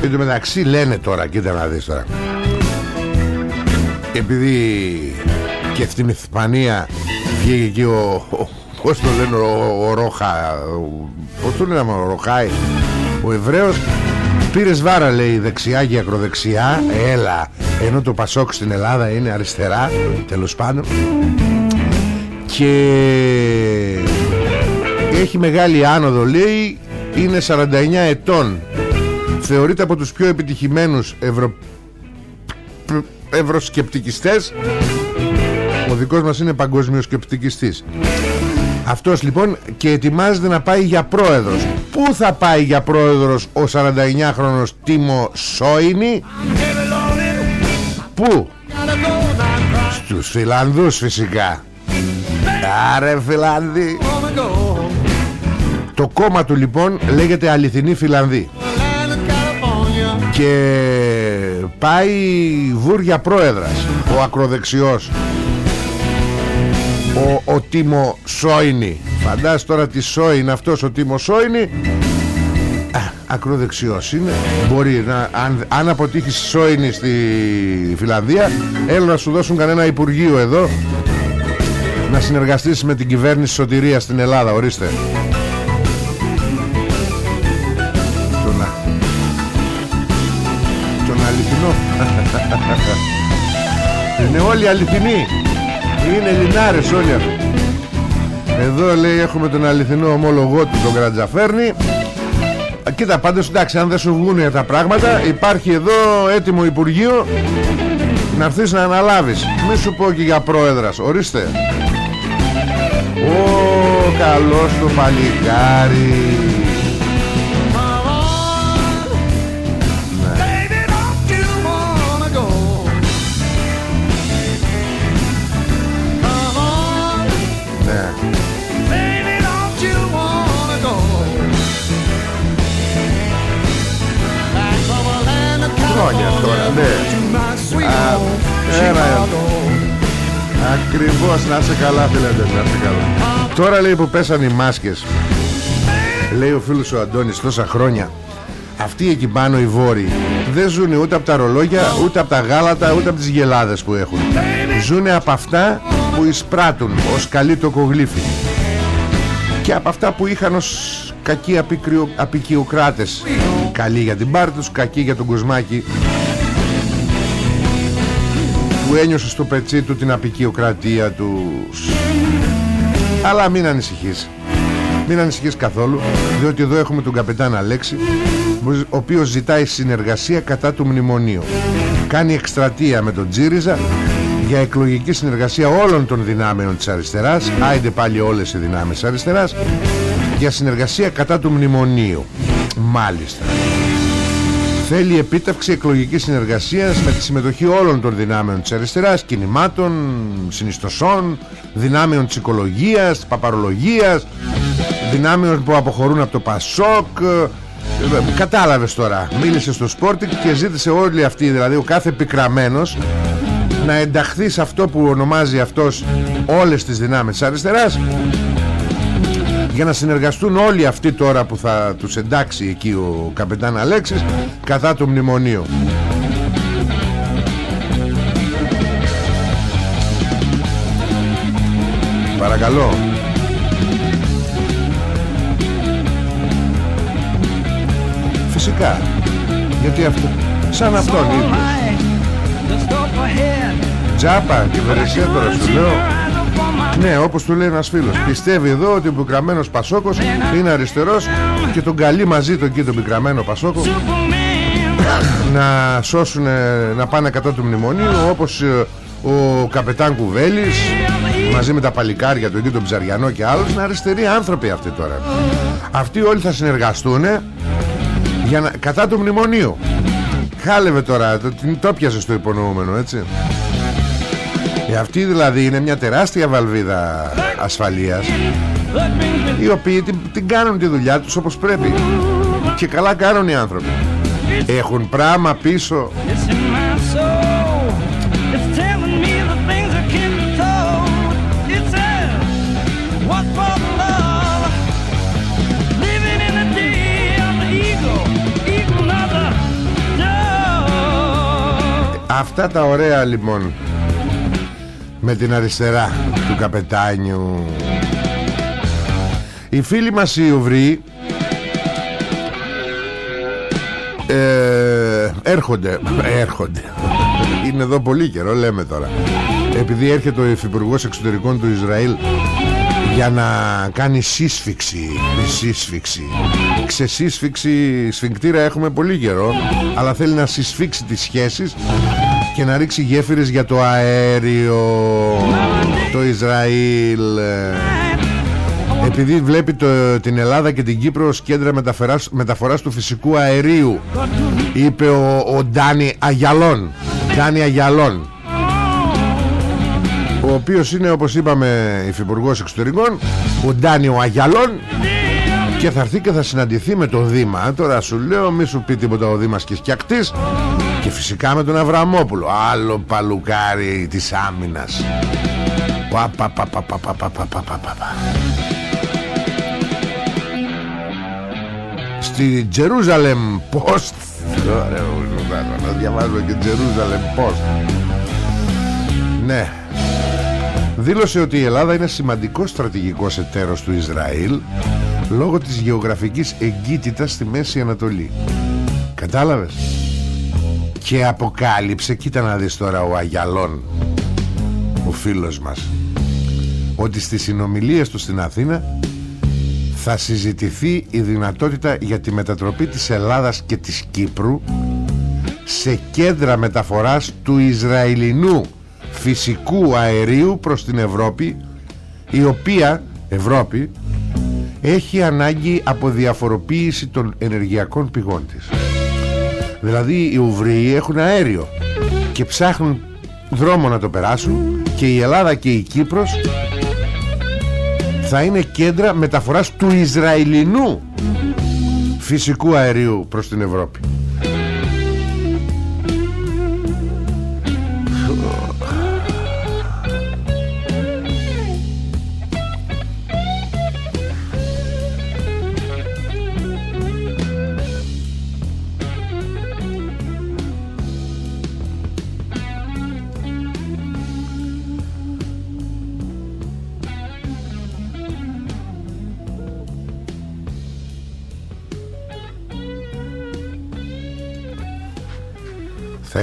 Εν τω μεταξύ λένε τώρα Κοίτα να δεις τώρα. Επειδή Και στην Ισπανία Βγήκε εκεί ο, ο Πώς το λένε ο, ο Ρόχα ο- Πώς το λένε ο Ροχάη Ο Εβραίος Πήρες βάρα λέει δεξιά και ακροδεξιά Έλα Ενώ το Πασόκ στην Ελλάδα είναι αριστερά Τέλος πάντων. Και Έχει μεγάλη άνοδο λέει Είναι 49 ετών. Θεωρείται από τους πιο επιτυχημένους ευρω... π- ευρωσκεπτικιστές. Ο δικός μας είναι παγκόσμιος σκεπτικιστής αυτός λοιπόν και ετοιμάζεται να πάει για πρόεδρος. Πού θα πάει για πρόεδρος ο 49χρονος Τίμο Σόινι Πού; Στους Φιλανδούς φυσικά Άρε Φιλανδοί Wanna go? Το κόμμα του λοιπόν λέγεται Αληθινή Φιλανδή Land of California. Και πάει βούρια πρόεδρας Ο ακροδεξιός Ο, ο Τίμο Σόινι Φαντάζεσαι τώρα τι Σόιν αυτός ο Τίμο Σόινι Α, Ακροδεξιός είναι. Μπορεί να αν, αν αποτύχεις Σόινι στη Φιλανδία Έλα να σου δώσουν κανένα υπουργείο εδώ Να συνεργαστείς με την κυβέρνηση Σωτηρίας στην Ελλάδα Ορίστε. Τον, α- τον αληθινό. Είναι όλοι αληθινοί. Είναι Ελληνάρες όλοι αυτοί. Εδώ λέει έχουμε τον αληθινό ομόλογό του Τον Κρατζαφέρνη Α, Κοίτα πάντως εντάξει αν δεν σου βγουν τα πράγματα Υπάρχει εδώ έτοιμο Υπουργείο Να έρθεις να αναλάβεις. Μη σου πω και για πρόεδρας Ορίστε. Ω καλός το παλικάρι Χρόνια τώρα, ναι. to my sweet Α, home, έλα, έλα. Chicago. Ακριβώς να σε καλά φίλε να σε καλά Τώρα λέει που πέσαν οι μάσκες Λέει ο φίλος ο Αντώνης τόσα χρόνια Αυτοί εκεί πάνω οι βόρειοι Δεν ζουν ούτε από τα ρολόγια Ούτε από τα γάλατα Ούτε από τις γελάδες που έχουν Ζουν από αυτά που εισπράττουν Ως καλοί τοκογλύφοι Και από αυτά που είχαν ως κακοί απικριο- απικιοκράτες. Καλοί για την πάρη τους Κακοί για τον κοσμάκι. Που ένιωσε στο πετσί του την απεικιοκρατία τους. Αλλά μην ανησυχείς. Μην ανησυχείς καθόλου διότι εδώ έχουμε τον καπετάν Αλέξη ο οποίος ζητάει συνεργασία κατά του μνημονίου. Κάνει εκστρατεία με τον Τζίριζα για εκλογική συνεργασία όλων των δυνάμεων της αριστεράς. Άιντε πάλι όλες οι δυνάμεις της αριστεράς για συνεργασία κατά του μνημονίου. Μάλιστα. Θέλει επίτευξη εκλογικής συνεργασίας με τη συμμετοχή όλων των δυνάμεων της αριστεράς, κινημάτων, συνιστοσών, δυνάμεων της οικολογίας, της παπαρολογίας, δυνάμεων που αποχωρούν από το Πασόκ. Ε, κατάλαβες τώρα. Μίλησε στο Sporting και ζήτησε όλοι αυτοί δηλαδή ο κάθε πικραμένος να ενταχθεί σε αυτό που ονομάζει αυτός όλες τις δυνάμεις της αριστεράς για να συνεργαστούν όλοι αυτοί τώρα που θα τους εντάξει εκεί ο καπετάν Αλέξης κατά του μνημονίου. Παρακαλώ. Φυσικά. Γιατί αυτό Σαν αυτόν ίδιο Τζάπα και τώρα σου λέω Ναι όπως του λέει ένας φίλος. Πιστεύει εδώ ότι ο πικραμένος Πασόκος Είναι αριστερός Και τον καλεί μαζί τον εκεί τον πικραμένο Πασόκο Να σώσουν Να πάνε κατά του μνημονίου Όπως ε, ο καπετάν Κουβέλης μαζί με τα παλικάρια του εκεί τον Ψαριανό και άλλους. Είναι αριστεροί άνθρωποι αυτοί τώρα. Αυτοί όλοι θα συνεργαστούν για να, κατά του μνημονίου. Χάλευε τώρα το, το πιασε στο υπονοούμενο έτσι ε, αυτή δηλαδή είναι μια τεράστια βαλβίδα ασφαλείας οι οποίοι την, την κάνουν τη δουλειά τους όπως πρέπει. Και καλά κάνουν οι άνθρωποι. Έχουν πράγμα πίσω. Αυτά τα ωραία λοιπόν Με την αριστερά Του καπετάνιου. Οι φίλοι μας οι Ουβροί ε, Έρχονται Έρχονται. Είναι εδώ πολύ καιρό λέμε τώρα. Επειδή έρχεται ο Υφυπουργός Εξωτερικών του Ισραήλ για να κάνει σύσφυξη σύσφυξη. Ξεσύσφυξη σφιγκτήρα έχουμε πολύ καιρό αλλά θέλει να συσφίξει τις σχέσεις και να ρίξει γέφυρες για το αέριο. Το Ισραήλ. Επειδή βλέπει το, την Ελλάδα και την Κύπρο ως κέντρα μεταφοράς, μεταφοράς του φυσικού αερίου είπε ο, ο Ντάνι Αγιαλών. Ντάνι Αγιαλών. Ο οποίος είναι όπως είπαμε υφυπουργός εξωτερικών ο Ντάνιο Αγιαλών. Και θα έρθει και θα συναντηθεί με το Δήμα. Τώρα σου λέω μη σου πει τίποτα ο Δήμας και σκιακτής και φυσικά με τον Αβραμόπουλο άλλο παλουκάρι της άμυνας Στη Τζερούζαλεμ Post να διαβάζω και Τζερούζαλεμ Post Ναι δήλωσε ότι η Ελλάδα είναι σημαντικός στρατηγικός εταίρος του Ισραήλ λόγω της γεωγραφικής εγκύτητας στη Μέση Ανατολή. Κατάλαβες? Και αποκάλυψε, κοίτα να δεις τώρα ο Αγιαλών, ο φίλος μας, ότι στις συνομιλίες του στην Αθήνα θα συζητηθεί η δυνατότητα για τη μετατροπή της Ελλάδας και της Κύπρου σε κέντρα μεταφοράς του Ισραηλινού φυσικού αερίου προς την Ευρώπη η οποία Ευρώπη έχει ανάγκη από διαφοροποίηση των ενεργειακών πηγών της δηλαδή οι Ουβροί έχουν αέριο και ψάχνουν δρόμο να το περάσουν και η Ελλάδα και η Κύπρος θα είναι κέντρα μεταφοράς του Ισραηλινού φυσικού αερίου προς την Ευρώπη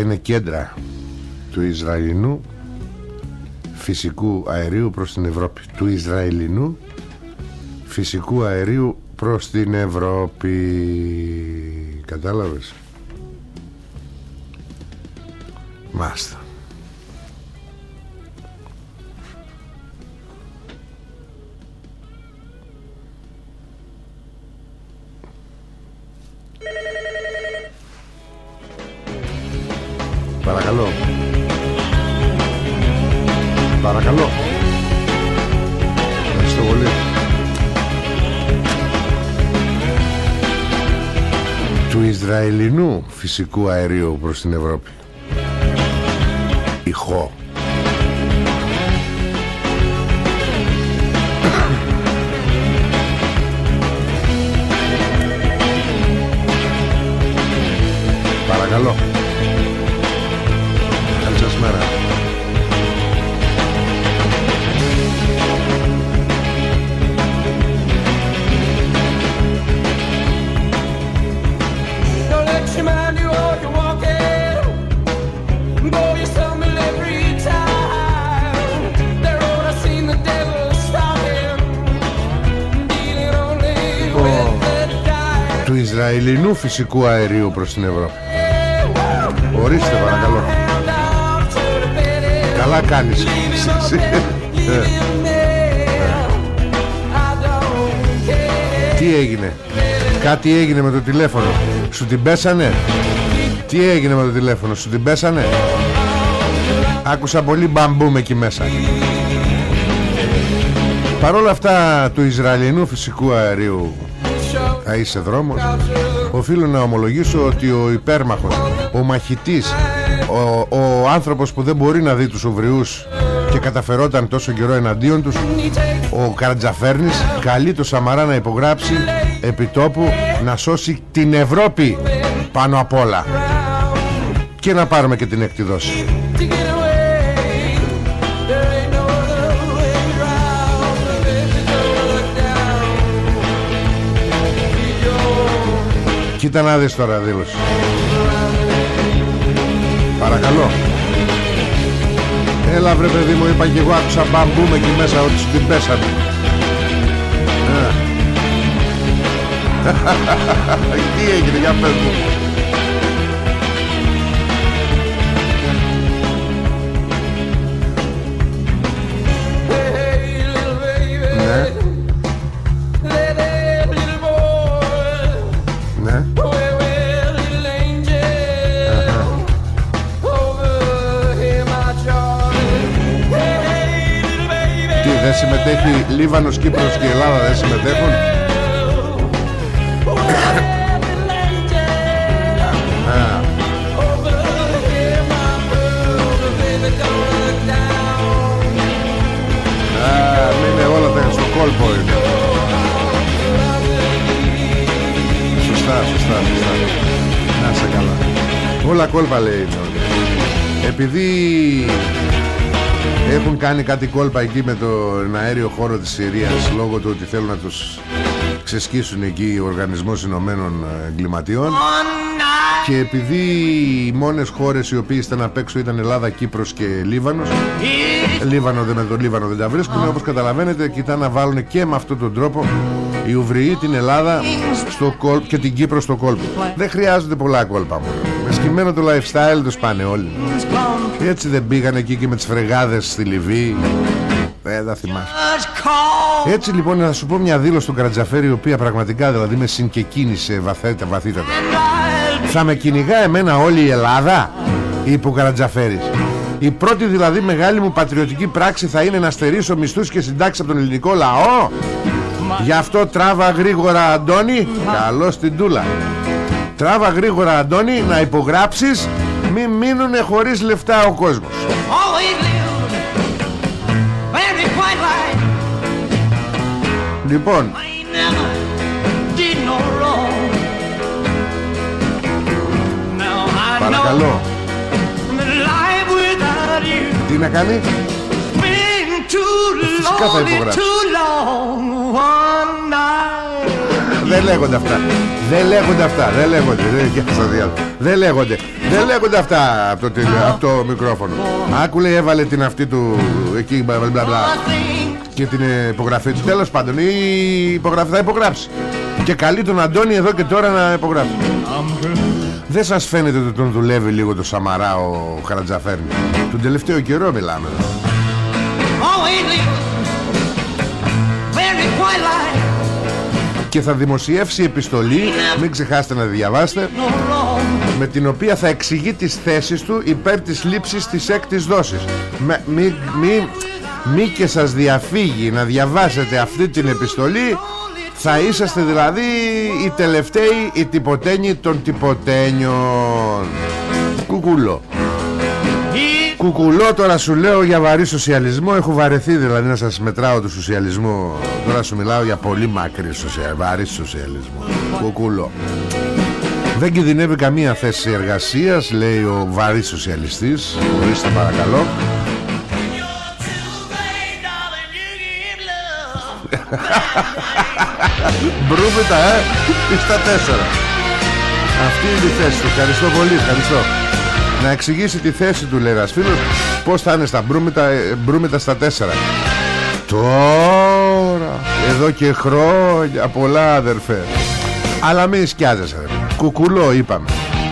είναι κέντρα του Ισραηλινού φυσικού αερίου προς την Ευρώπη. Του Ισραηλινού φυσικού αερίου προς την Ευρώπη. Κατάλαβες; Μάστα Παρακαλώ. Παρακαλώ. Ευχαριστώ πολύ. Του Ισραηλινού φυσικού αερίου προς την Ευρώπη. Ηχό. Παρακαλώ. Ισραηλινού φυσικού αερίου προς την Ευρώπη Ορίστε παρακαλώ Hand off to the penny. Καλά κάνεις Εσύ. Ε, Τι έγινε; Κάτι έγινε με το τηλέφωνο Σου την πέσανε; Τι έγινε με το τηλέφωνο; Σου την πέσανε; Άκουσα πολύ μπαμπούμ εκεί μέσα Παρ' όλα αυτά του Ισραηλινού φυσικού αερίου θα είσαι δρόμος. Οφείλω να ομολογήσω ότι ο υπέρμαχος Ο μαχητής Ο, ο άνθρωπος που δεν μπορεί να δει τους οβριούς Και καταφερόταν τόσο καιρό εναντίον τους Ο Καρατζαφέρνης Καλεί το Σαμαρά να υπογράψει Επιτόπου να σώσει την Ευρώπη Πάνω απ' όλα. Και να πάρουμε και την έκτη Κοίτα να δεις τώρα δήλωση Παρακαλώ. Έλα βρε παιδί μου είπα και εγώ άκουσα μπαμπούμε εκεί μέσα ότι σου την πέσανε. Ε. Τι έγινε για πες μου δεν συμμετέχει Λίβανος, Κύπρος και Ελλάδα δεν συμμετέχουν well, little angel, Α, over here, my pearl, baby, don't look down. α, μείνε όλα τα στο κόλπο είναι Σωστά, σωστά, σωστά Να σε καλά Όλα κόλπα λέει είναι όλα. Επειδή έχουν κάνει κάτι κόλπα εκεί με τον αέριο χώρο της Συρίας λόγω του ότι θέλουν να τους ξεσκίσουν εκεί ο Οργανισμός Ηνωμένων Εγκληματιών. Και επειδή οι μόνες χώρες οι οποίες ήταν απ' έξω ήταν Ελλάδα, Κύπρος και Λίβανος Λίβανο δεν με το Λίβανο δεν τα βρίσκουν όπως καταλαβαίνετε κοιτά να βάλουν και με αυτόν τον τρόπο οι Ουβριοί την Ελλάδα στο κόλπ και την Κύπρο στο κόλπο. Δεν χρειάζονται πολλά κόλπα μου με σκυμμένο το lifestyle τους πάνε όλοι. Έτσι δεν πήγαν εκεί και με τις φρεγάδες στη Λιβύη. Δεν θα θυμάσαι. Έτσι λοιπόν να σου πω μια δήλωση του Καρατζαφέρη η οποία πραγματικά δηλαδή με συγκεκίνησε βαθέτα, βαθύτατα. Θα με κυνηγά εμένα όλη η Ελλάδα είπε ο Καρατζαφέρης. Η πρώτη δηλαδή μεγάλη μου πατριωτική πράξη θα είναι να στερήσω μισθούς και συντάξεις από τον ελληνικό λαό. Γι' αυτό τράβα γρήγορα Αντώνη. Καλώς την τούλα Τράβα γρήγορα Αντώνη να υπογράψεις. Μην μείνουνε χωρίς λεφτά ο κόσμος. Always lived very quite right. Λοιπόν. I never did no wrong. Now I παρακαλώ. know that life without you Τι να κάνει; Been too Φυσικά θα lonely, Δεν λέγονται αυτά. Δεν λέγονται αυτά. Δεν λέγονται. Δεν, Γεια σας, διάλογο. δεν λέγονται. Δεν λέγονται αυτά από το, τηλε- από το μικρόφωνο. Άκου λέει έβαλε την αυτή του Εκεί μπλα μπλα μπλα I think και την υπογραφή του. Τέλος πάντων η υπογραφή θα υπογράψει. Και καλεί τον Αντώνη εδώ και τώρα να υπογράψει. Δεν σας φαίνεται ότι τον δουλεύει λίγο το Σαμαρά ο Χαρατζαφέρνη; Τον τελευταίο καιρό μιλάμε always Και θα δημοσιεύσει επιστολή Μην ξεχάσετε να τη διαβάσετε No wrong. με την οποία θα εξηγεί τις θέσεις του υπέρ της λήψης της έκτης δόσης. Με- Μη, μη, μη και σας διαφύγει να διαβάσετε αυτή την επιστολή Θα είσαστε δηλαδή οι τελευταίοι οι τυποτένιοι των τυποτένιων Κουκουλό Κουκουλό τώρα σου λέω για βαρύ σοσιαλισμό. Έχω βαρεθεί δηλαδή να σας μετράω του σοσιαλισμού Τώρα σου μιλάω για πολύ μακρύ σοσιαλισμό Βαρύ σοσιαλισμό. Κουκουλό. Δεν κινδυνεύει καμία θέση εργασίας Λέει ο βαρύς σοσιαλιστής. Ορίστε παρακαλώ. Μπρούμετα ε. Στα τέσσερα. Αυτή είναι η θέση του. Ευχαριστώ πολύ. Ευχαριστώ Να εξηγήσει τη θέση του λέει ένας φίλος Πως θα είναι στα μπρούμετα, ε, μπρούμετα στα τέσσερα. Τώρα Εδώ και χρόνια Πολλά αδερφέ. Αλλά μην σκιάζεσαι ρε. Κουκουλό είπαμε.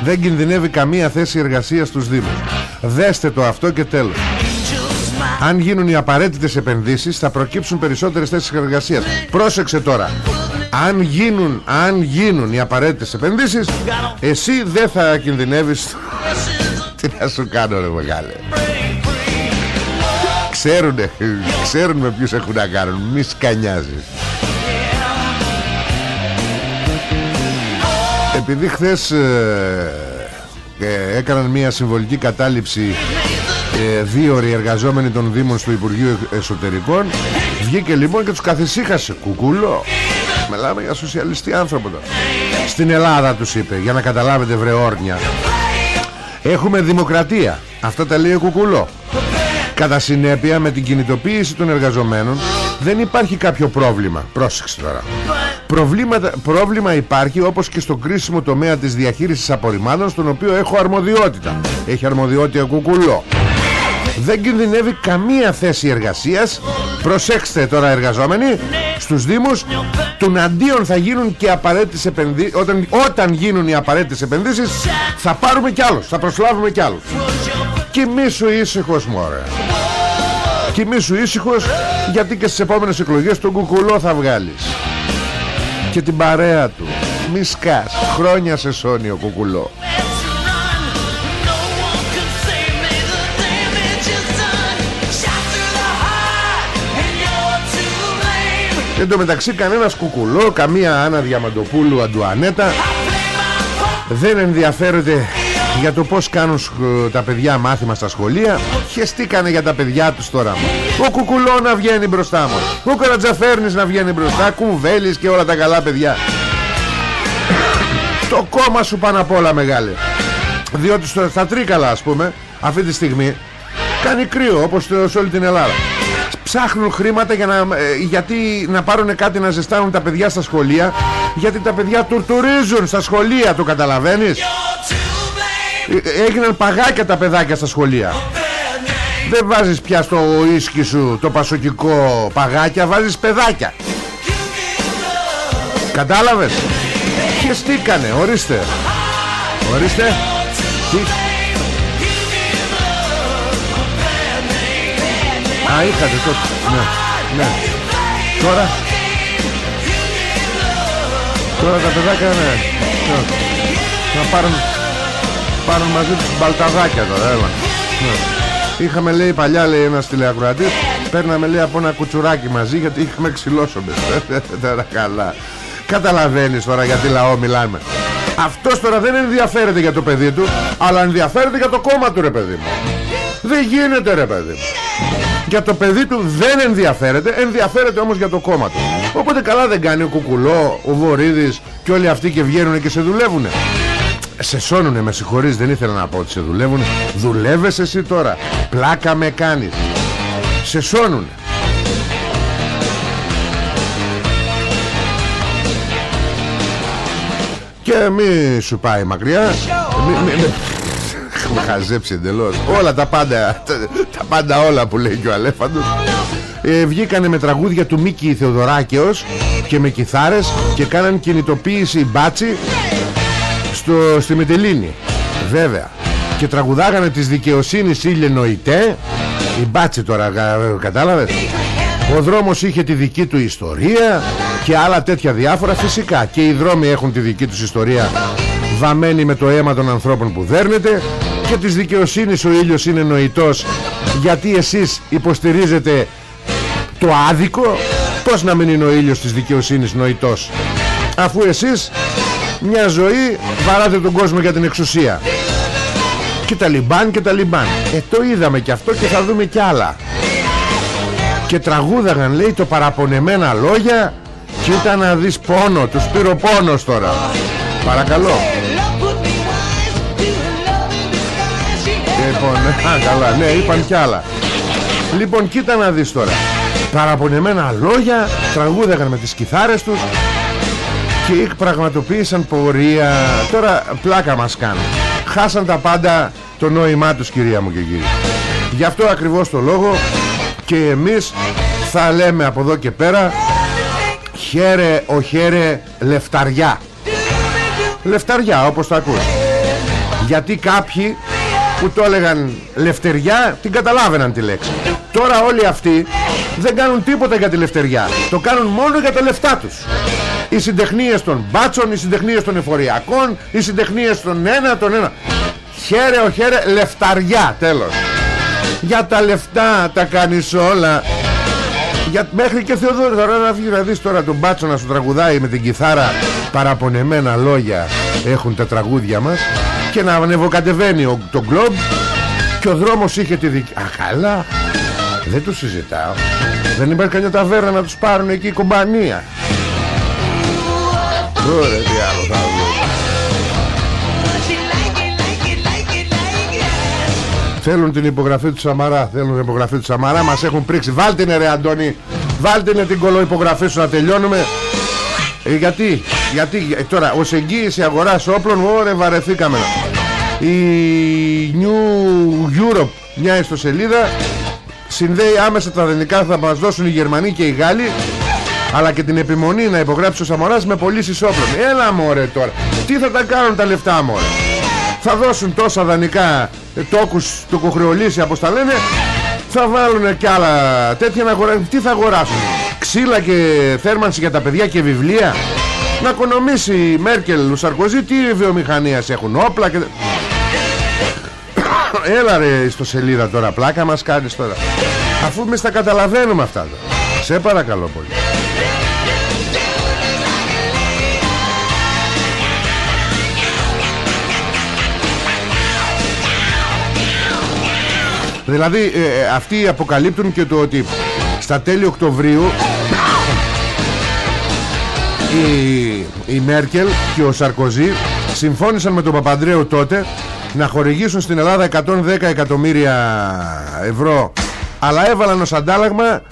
Δεν κινδυνεύει καμία θέση εργασίας στους Δήμους. Δέστε το αυτό και τέλος. Αν γίνουν οι απαραίτητες επενδύσεις θα προκύψουν περισσότερες θέσεις εργασίας. Πρόσεξε τώρα. Αν γίνουν, αν γίνουν οι απαραίτητες επενδύσεις Εσύ δεν θα κινδυνεύεις Τι να σου κάνω ρε μεγάλε. Ξέρουνε Ξέρουν με ποιους έχουν να κάνουν. Μη σκανιάζεις. Επειδή χθες ε, ε, Έκαναν μια συμβολική κατάληψη ε, δύο ώρες εργαζόμενοι των Δήμων στο Υπουργείο Εσωτερικών βγήκε λοιπόν και τους καθησύχασε. Κουκούλο. Μιλάμε για σοσιαλιστή άνθρωπο τώρα. Στην Ελλάδα τους είπε για να καταλάβετε βρε όρνια Έχουμε δημοκρατία. Αυτό τα λέει ο κουκουλό. Κατά συνέπεια με την κινητοποίηση των εργαζομένων δεν υπάρχει κάποιο πρόβλημα. Πρόσεξε τώρα. Προβλήματα, Πρόβλημα υπάρχει όπως και στο κρίσιμο τομέα της διαχείρισης απορριμμάτων Στον οποίο έχω αρμοδιότητα. Έχει αρμοδιότητα κουκουλό δεν κινδυνεύει καμία θέση εργασίας. Προσέξτε τώρα εργαζόμενοι Στους Δήμους. Του αντίον θα γίνουν και απαραίτητες επενδύσεις. Όταν, όταν γίνουν οι απαραίτητες επενδύσεις Θα πάρουμε κι άλλους Θα προσλάβουμε κι άλλους. Κοιμήσου ήσυχος μωρέ. Κοιμήσου ήσυχος Γιατί και στις επόμενες εκλογές Τον κουκουλό θα βγάλεις. Και την παρέα του. Μη σκάς. Χρόνια σε σώνει ο κουκουλό Εν τω μεταξύ κανένας κουκουλό Καμία Άννα Διαμαντοπούλου Αντουανέτα Δεν ενδιαφέρεται για το πως κάνουν τα παιδιά μάθημα στα σχολεία. Χεστήκανε για τα παιδιά τους τώρα. Ο Κουκουλό να βγαίνει μπροστά μου Ο Καρατζαφέρνης να βγαίνει μπροστά Κουβέλης και όλα τα καλά παιδιά. Το κόμμα σου πάνω απ' όλα μεγάλε. Διότι στα Τρίκαλα ας πούμε Αυτή τη στιγμή Κάνει κρύο όπως σε όλη την Ελλάδα ψάχνουν χρήματα για να, ε, γιατί να πάρουν κάτι να ζεστάνουν τα παιδιά στα σχολεία γιατί τα παιδιά τουρτουρίζουν στα σχολεία το καταλαβαίνεις; Ε, έγιναν παγάκια τα παιδάκια στα σχολεία. Δεν βάζεις πια στο ίσκι σου το πασοκικό παγάκια βάζεις παιδάκια. Κατάλαβες; Και τι ορίστε. Ορίστε. Τι; Α, είχατε τότε. Ναι, ναι. Τώρα. Τώρα τα παιδάκια, ναι. ναι. Να πάρουν, πάρουν μαζί τους μπαλταδάκια τώρα, έλα. Ναι. Είχαμε λέει παλιά λέει ένας τηλεακροατής Παίρναμε λέει από ένα κουτσουράκι μαζί γιατί είχαμε ξυλώσομε Τώρα καλά Καταλαβαίνεις τώρα γιατί λαό μιλάμε Αυτός τώρα δεν ενδιαφέρεται για το παιδί του Αλλά ενδιαφέρεται για το κόμμα του ρε παιδί μου Δεν γίνεται ρε παιδί μου για το παιδί του δεν ενδιαφέρεται Ενδιαφέρεται όμως για το κόμμα του. Οπότε καλά δεν κάνει ο Κουκουλό Ο Βορύδης και όλοι αυτοί και βγαίνουν και σε δουλεύουν σε σώνουνε με συγχωρείς δεν ήθελα να πω ότι σε δουλεύουν Δουλεύεις εσύ τώρα. Πλάκα με κάνεις. Σε σώνουνε. Και μη σου πάει μακριά. Μη, μη, μη, Έχουμε χαζέψει εντελώς. Όλα τα πάντα Τα πάντα όλα που λέει και ο Αλέφαντος. Ε, Βγήκανε με τραγούδια του Μίκη Θεοδωράκεως Και με κιθάρες Και κάναν κινητοποίηση μπάτσι στο, Στη Μετελίνη Βέβαια. Και τραγουδάγανε της δικαιοσύνης Ήλιε νοητέ Η μπάτσι τώρα κατάλαβες. Ο δρόμος είχε τη δική του ιστορία και άλλα τέτοια διάφορα φυσικά. Και οι δρόμοι έχουν τη δική τους ιστορία βαμμένοι με το αίμα των ανθρώπων που δέρνεται και της δικαιοσύνης ο ήλιος είναι νοητός γιατί εσείς υποστηρίζετε το άδικο; Πώς να μην είναι ο ήλιος της δικαιοσύνης νοητός; Αφού εσείς μια ζωή βαράτε τον κόσμο για την εξουσία. Και τα λιμπάν και τα λιμπάν. Ε το είδαμε και αυτό και θα δούμε κι άλλα. Και τραγούδαγαν λέει το παραπονεμένα λόγια Κοίτα να δεις πόνο Τους πήρε ο πόνος τώρα. Παρακαλώ Λοιπόν, α, καλά, ναι, είπαν κι άλλα. Λοιπόν, κοίτα να δεις τώρα. Παραπονεμένα λόγια, τραγούδαγαν με τις κιθάρες τους και πραγματοποίησαν πορεία. Τώρα πλάκα μας κάνουν. Χάσαν τα πάντα το νόημά τους, κυρία μου και κύριοι. Γι' αυτό ακριβώς το λόγο και εμείς θα λέμε από εδώ και πέρα χαίρε ο χαίρε λεφταριά. Λεφταριά, όπως το ακούς. Γιατί κάποιοι που το έλεγαν λευτεριά την καταλάβαιναν τη λέξη. Τώρα όλοι αυτοί δεν κάνουν τίποτα για τη λευτεριά. Το κάνουν μόνο για τα λεφτά τους. Οι συντεχνίες των μπάτσων οι συντεχνίες των εφοριακών οι συντεχνίες των ένα τον ένα. Χαίρε ο χαίρε λεφταριά τέλος. Για τα λεφτά τα κάνεις όλα. Για, μέχρι και Θεοδόρη τώρα να βγει να δεις τώρα τον μπάτσο να σου τραγουδάει με την κιθάρα παραπονεμένα λόγια. Έχουν τα τραγούδια μας και να ανεβοκατεβαίνει ο, το γκλόμπ και ο δρόμος είχε τη δική... Α, καλά. Δεν το συζητάω. Δεν υπάρχει καμιά ταβέρνα να τους πάρουν εκεί η κομπανία. Ωραία, τι άλλο θα δω. Θέλουν την υπογραφή του Σαμαρά Θέλουν την υπογραφή του Σαμαρά Μας έχουν πρίξει Βάλτε είναι ρε Αντώνη Βάλτε είναι την κολοϋπογραφή σου να τελειώνουμε ε, γιατί, γιατί; Ε, τώρα ως εγγύηση αγοράς όπλων ωραία βαρεθήκαμε. Η New Europe μια ιστοσελίδα συνδέει άμεσα τα δενικά θα μας δώσουν οι Γερμανοί και οι Γάλλοι αλλά και την επιμονή να υπογράψει ο Σαμοράς με πωλήσεις όπλων. Έλα μωρέ τώρα. Τι θα τα κάνουν τα λεφτά μωρέ; Θα δώσουν τόσα δανεικά ε, τόκους τοκοχρεωλήσια όπως τα λένε. Θα βάλουν και άλλα τέτοια να αγοράσουν. Τι θα αγοράσουν; Ξύλα και θέρμανση για τα παιδιά και βιβλία. Να οικονομήσει η Μέρκελ ο Σαρκοζή τι βιομηχανίες έχουν όπλα και... έλα ρε στο σελίδα τώρα πλάκα μας κάνεις τώρα. Αφού εμείς τα καταλαβαίνουμε αυτά τώρα. σε παρακαλώ πολύ. Δηλαδή ε, ε, αυτοί αποκαλύπτουν και το ότι στα τέλη Οκτωβρίου η, η Μέρκελ και ο Σαρκοζή συμφώνησαν με τον Παπαντρέου τότε να χορηγήσουν στην Ελλάδα 110 εκατομμύρια ευρώ. Αλλά έβαλαν ως αντάλλαγμα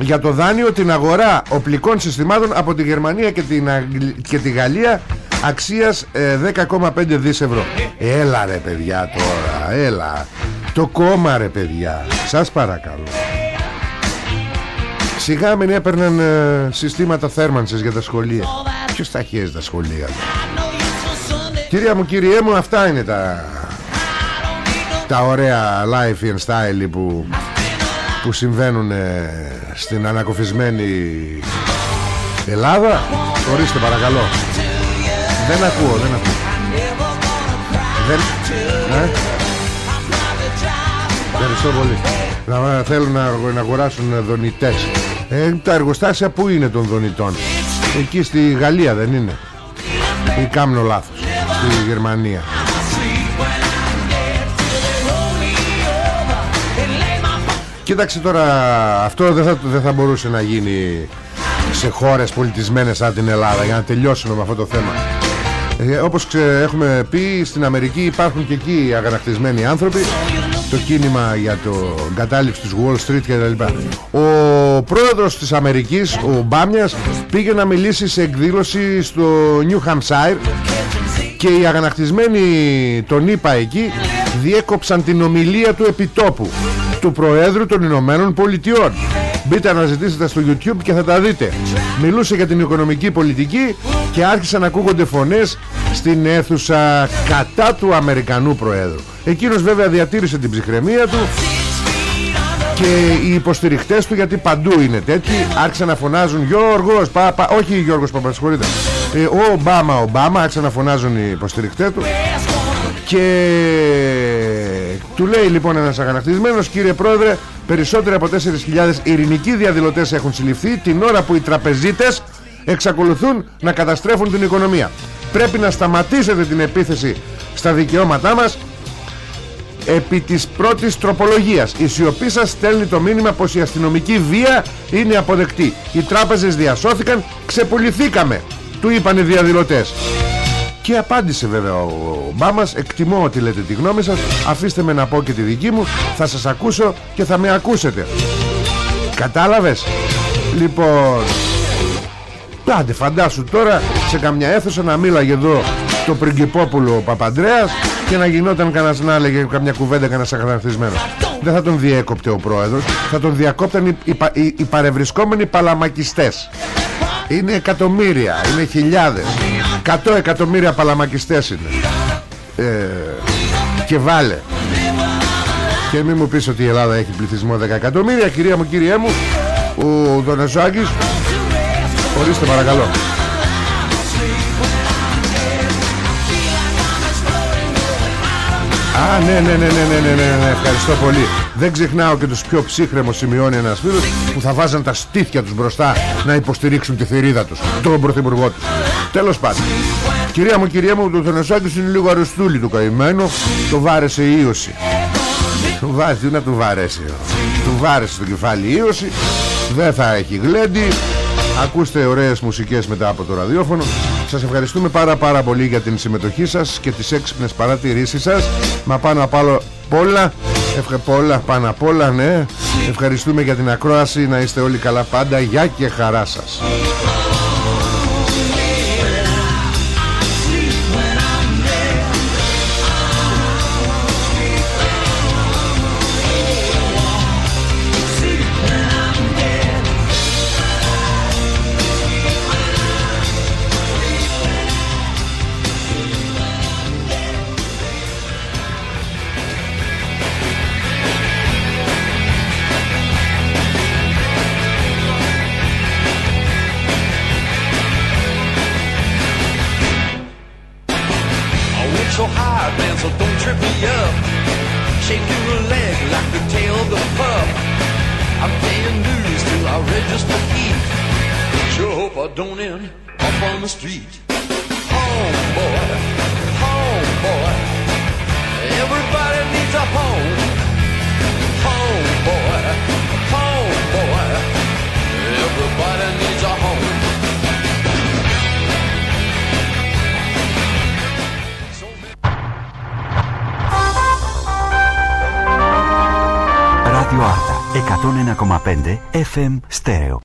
για το δάνειο την αγορά οπλικών συστημάτων από τη Γερμανία και, την, και τη Γαλλία αξίας 10,5 ε, δις ευρώ. Έλα ρε παιδιά τώρα, έλα. Το κόμμα ρε παιδιά, σας παρακαλώ Σιγά μην έπαιρναν ε, συστήματα θέρμανσης για τα σχολεία. Ποιος τα χέζει τα σχολεία; Κυρία μου, κυριέ μου, αυτά είναι τα τα ωραία life and style που, που συμβαίνουν ε, στην ανακοφισμένη Ελλάδα. Ορίστε παρακαλώ. Δεν ακούω, δεν ακούω. Δεν... Ε; Ευχαριστώ πολύ. Να, Θέλουν να, να αγοράσουν δονητές ε, Τα εργοστάσια που είναι των δονητών. Εκεί στη Γαλλία δεν είναι. Ή κάμνω λάθος. Στη Γερμανία. Κοίταξε τώρα Αυτό δεν θα, δεν θα μπορούσε να γίνει Σε χώρες πολιτισμένες σαν την Ελλάδα Για να τελειώσουμε με αυτό το θέμα. Ε, Όπως ξε, έχουμε πει Στην Αμερική υπάρχουν και εκεί αγανακτισμένοι άνθρωποι. Το κίνημα για το κατάληψη της Wall Street και τα Ο πρόεδρος της Αμερικής Ο Μπάμιας πήγε να μιλήσει σε εκδήλωση Στο New Hampshire Και οι αγανακτισμένοι τον είπα εκεί Διέκοψαν την ομιλία του επιτόπου του Προέδρου των Ηνωμένων Πολιτειών. Μπείτε να ζητήσετε στο YouTube και θα τα δείτε. Μιλούσε για την οικονομική πολιτική Και άρχισαν να ακούγονται φωνές Στην αίθουσα κατά του Αμερικανού Προέδρου. Εκείνος βέβαια διατήρησε την ψυχραιμία του και οι υποστηριχτές του γιατί παντού είναι τέτοιοι άρχισαν να φωνάζουν Γιώργος, πα, πα, όχι Γιώργος Παπασχολείται ε, ο Ομπάμα, Ομπάμα άρχισαν να φωνάζουν οι υποστηριχτές του. Και Του λέει λοιπόν ένας αγανακτισμένος Κύριε Πρόεδρε περισσότεροι από 4.000 ειρηνικοί διαδηλωτές έχουν συλληφθεί Την ώρα που οι τραπεζίτες εξακολουθούν να καταστρέφουν την οικονομία. Πρέπει να σταματήσετε την επίθεση στα δικαιώματά μας επί της πρώτης τροπολογίας η σιωπή σας στέλνει το μήνυμα πως η αστυνομική βία είναι αποδεκτή. Οι τράπεζες διασώθηκαν ξεπουληθήκαμε του είπαν οι διαδηλωτές. Και απάντησε βέβαια ο Ομπάμας Εκτιμώ ότι λέτε τη γνώμη σας Αφήστε με να πω και τη δική μου Θα σας ακούσω και θα με ακούσετε Κατάλαβες; Λοιπόν Άντε φαντάσου τώρα Σε καμιά αίθουσα να μίλαγε εδώ Το πριγκυπόπουλο ο Παπαντρέας Και να γινόταν κανένας να έλεγε Καμιά κουβέντα κανένας αγανακτισμένο Δεν θα τον διέκοπτε ο πρόεδρος Θα τον διακόπταν οι, οι, οι, οι παρευρισκόμενοι παλαμακιστές. Είναι εκατομμύρια, είναι χιλιάδες. Εκατό εκατομμύρια παλαμακιστές είναι. Ε, Και βάλε. Και μην μου πεις ότι η Ελλάδα έχει πληθυσμό 10 εκατομμύρια Κυρία μου, κύριέ μου Ο Δονεζάκης Ορίστε παρακαλώ Α, ναι, ναι, ναι, ναι, ναι, ναι, ναι, ναι, ευχαριστώ πολύ. Δεν ξεχνάω και τους πιο ψύχρεμο σημειώνει ένας φίλος που θα βάζαν τα στήθια τους μπροστά να υποστηρίξουν τη θηρίδα τους, τον πρωθυπουργό τους. Τέλος πάντων. Κυρία μου, κυρία μου, το Θενεσάκης είναι λίγο αρρωστούλη του καημένο, το βάρεσε η ίωση. Του βάζει, να του βάρεσε. Του βάρεσε το κεφάλι η ίωση, δεν θα έχει γλέντι, Ακούστε ωραίες μουσικές μετά από το ραδιόφωνο. Σας ευχαριστούμε πάρα πάρα πολύ για την συμμετοχή σας Και τις έξυπνες παρατηρήσεις σας. Μα πάνω απ' άλλο πολλά Ευχα... Πολλά πάνω απ' όλα ναι. Ευχαριστούμε για την ακρόαση. Να είστε όλοι καλά πάντα. Γεια και χαρά σας so don't trip me up. Shake your leg like the tail of the pup. I'm paying dues till I register heat. Sure hope I don't end up on the street. Home, boy, home, boy. Everybody needs a home. Home, boy, home, boy. Everybody needs a home. Ατζόνε να κομμαπέντε, FM, στερεό.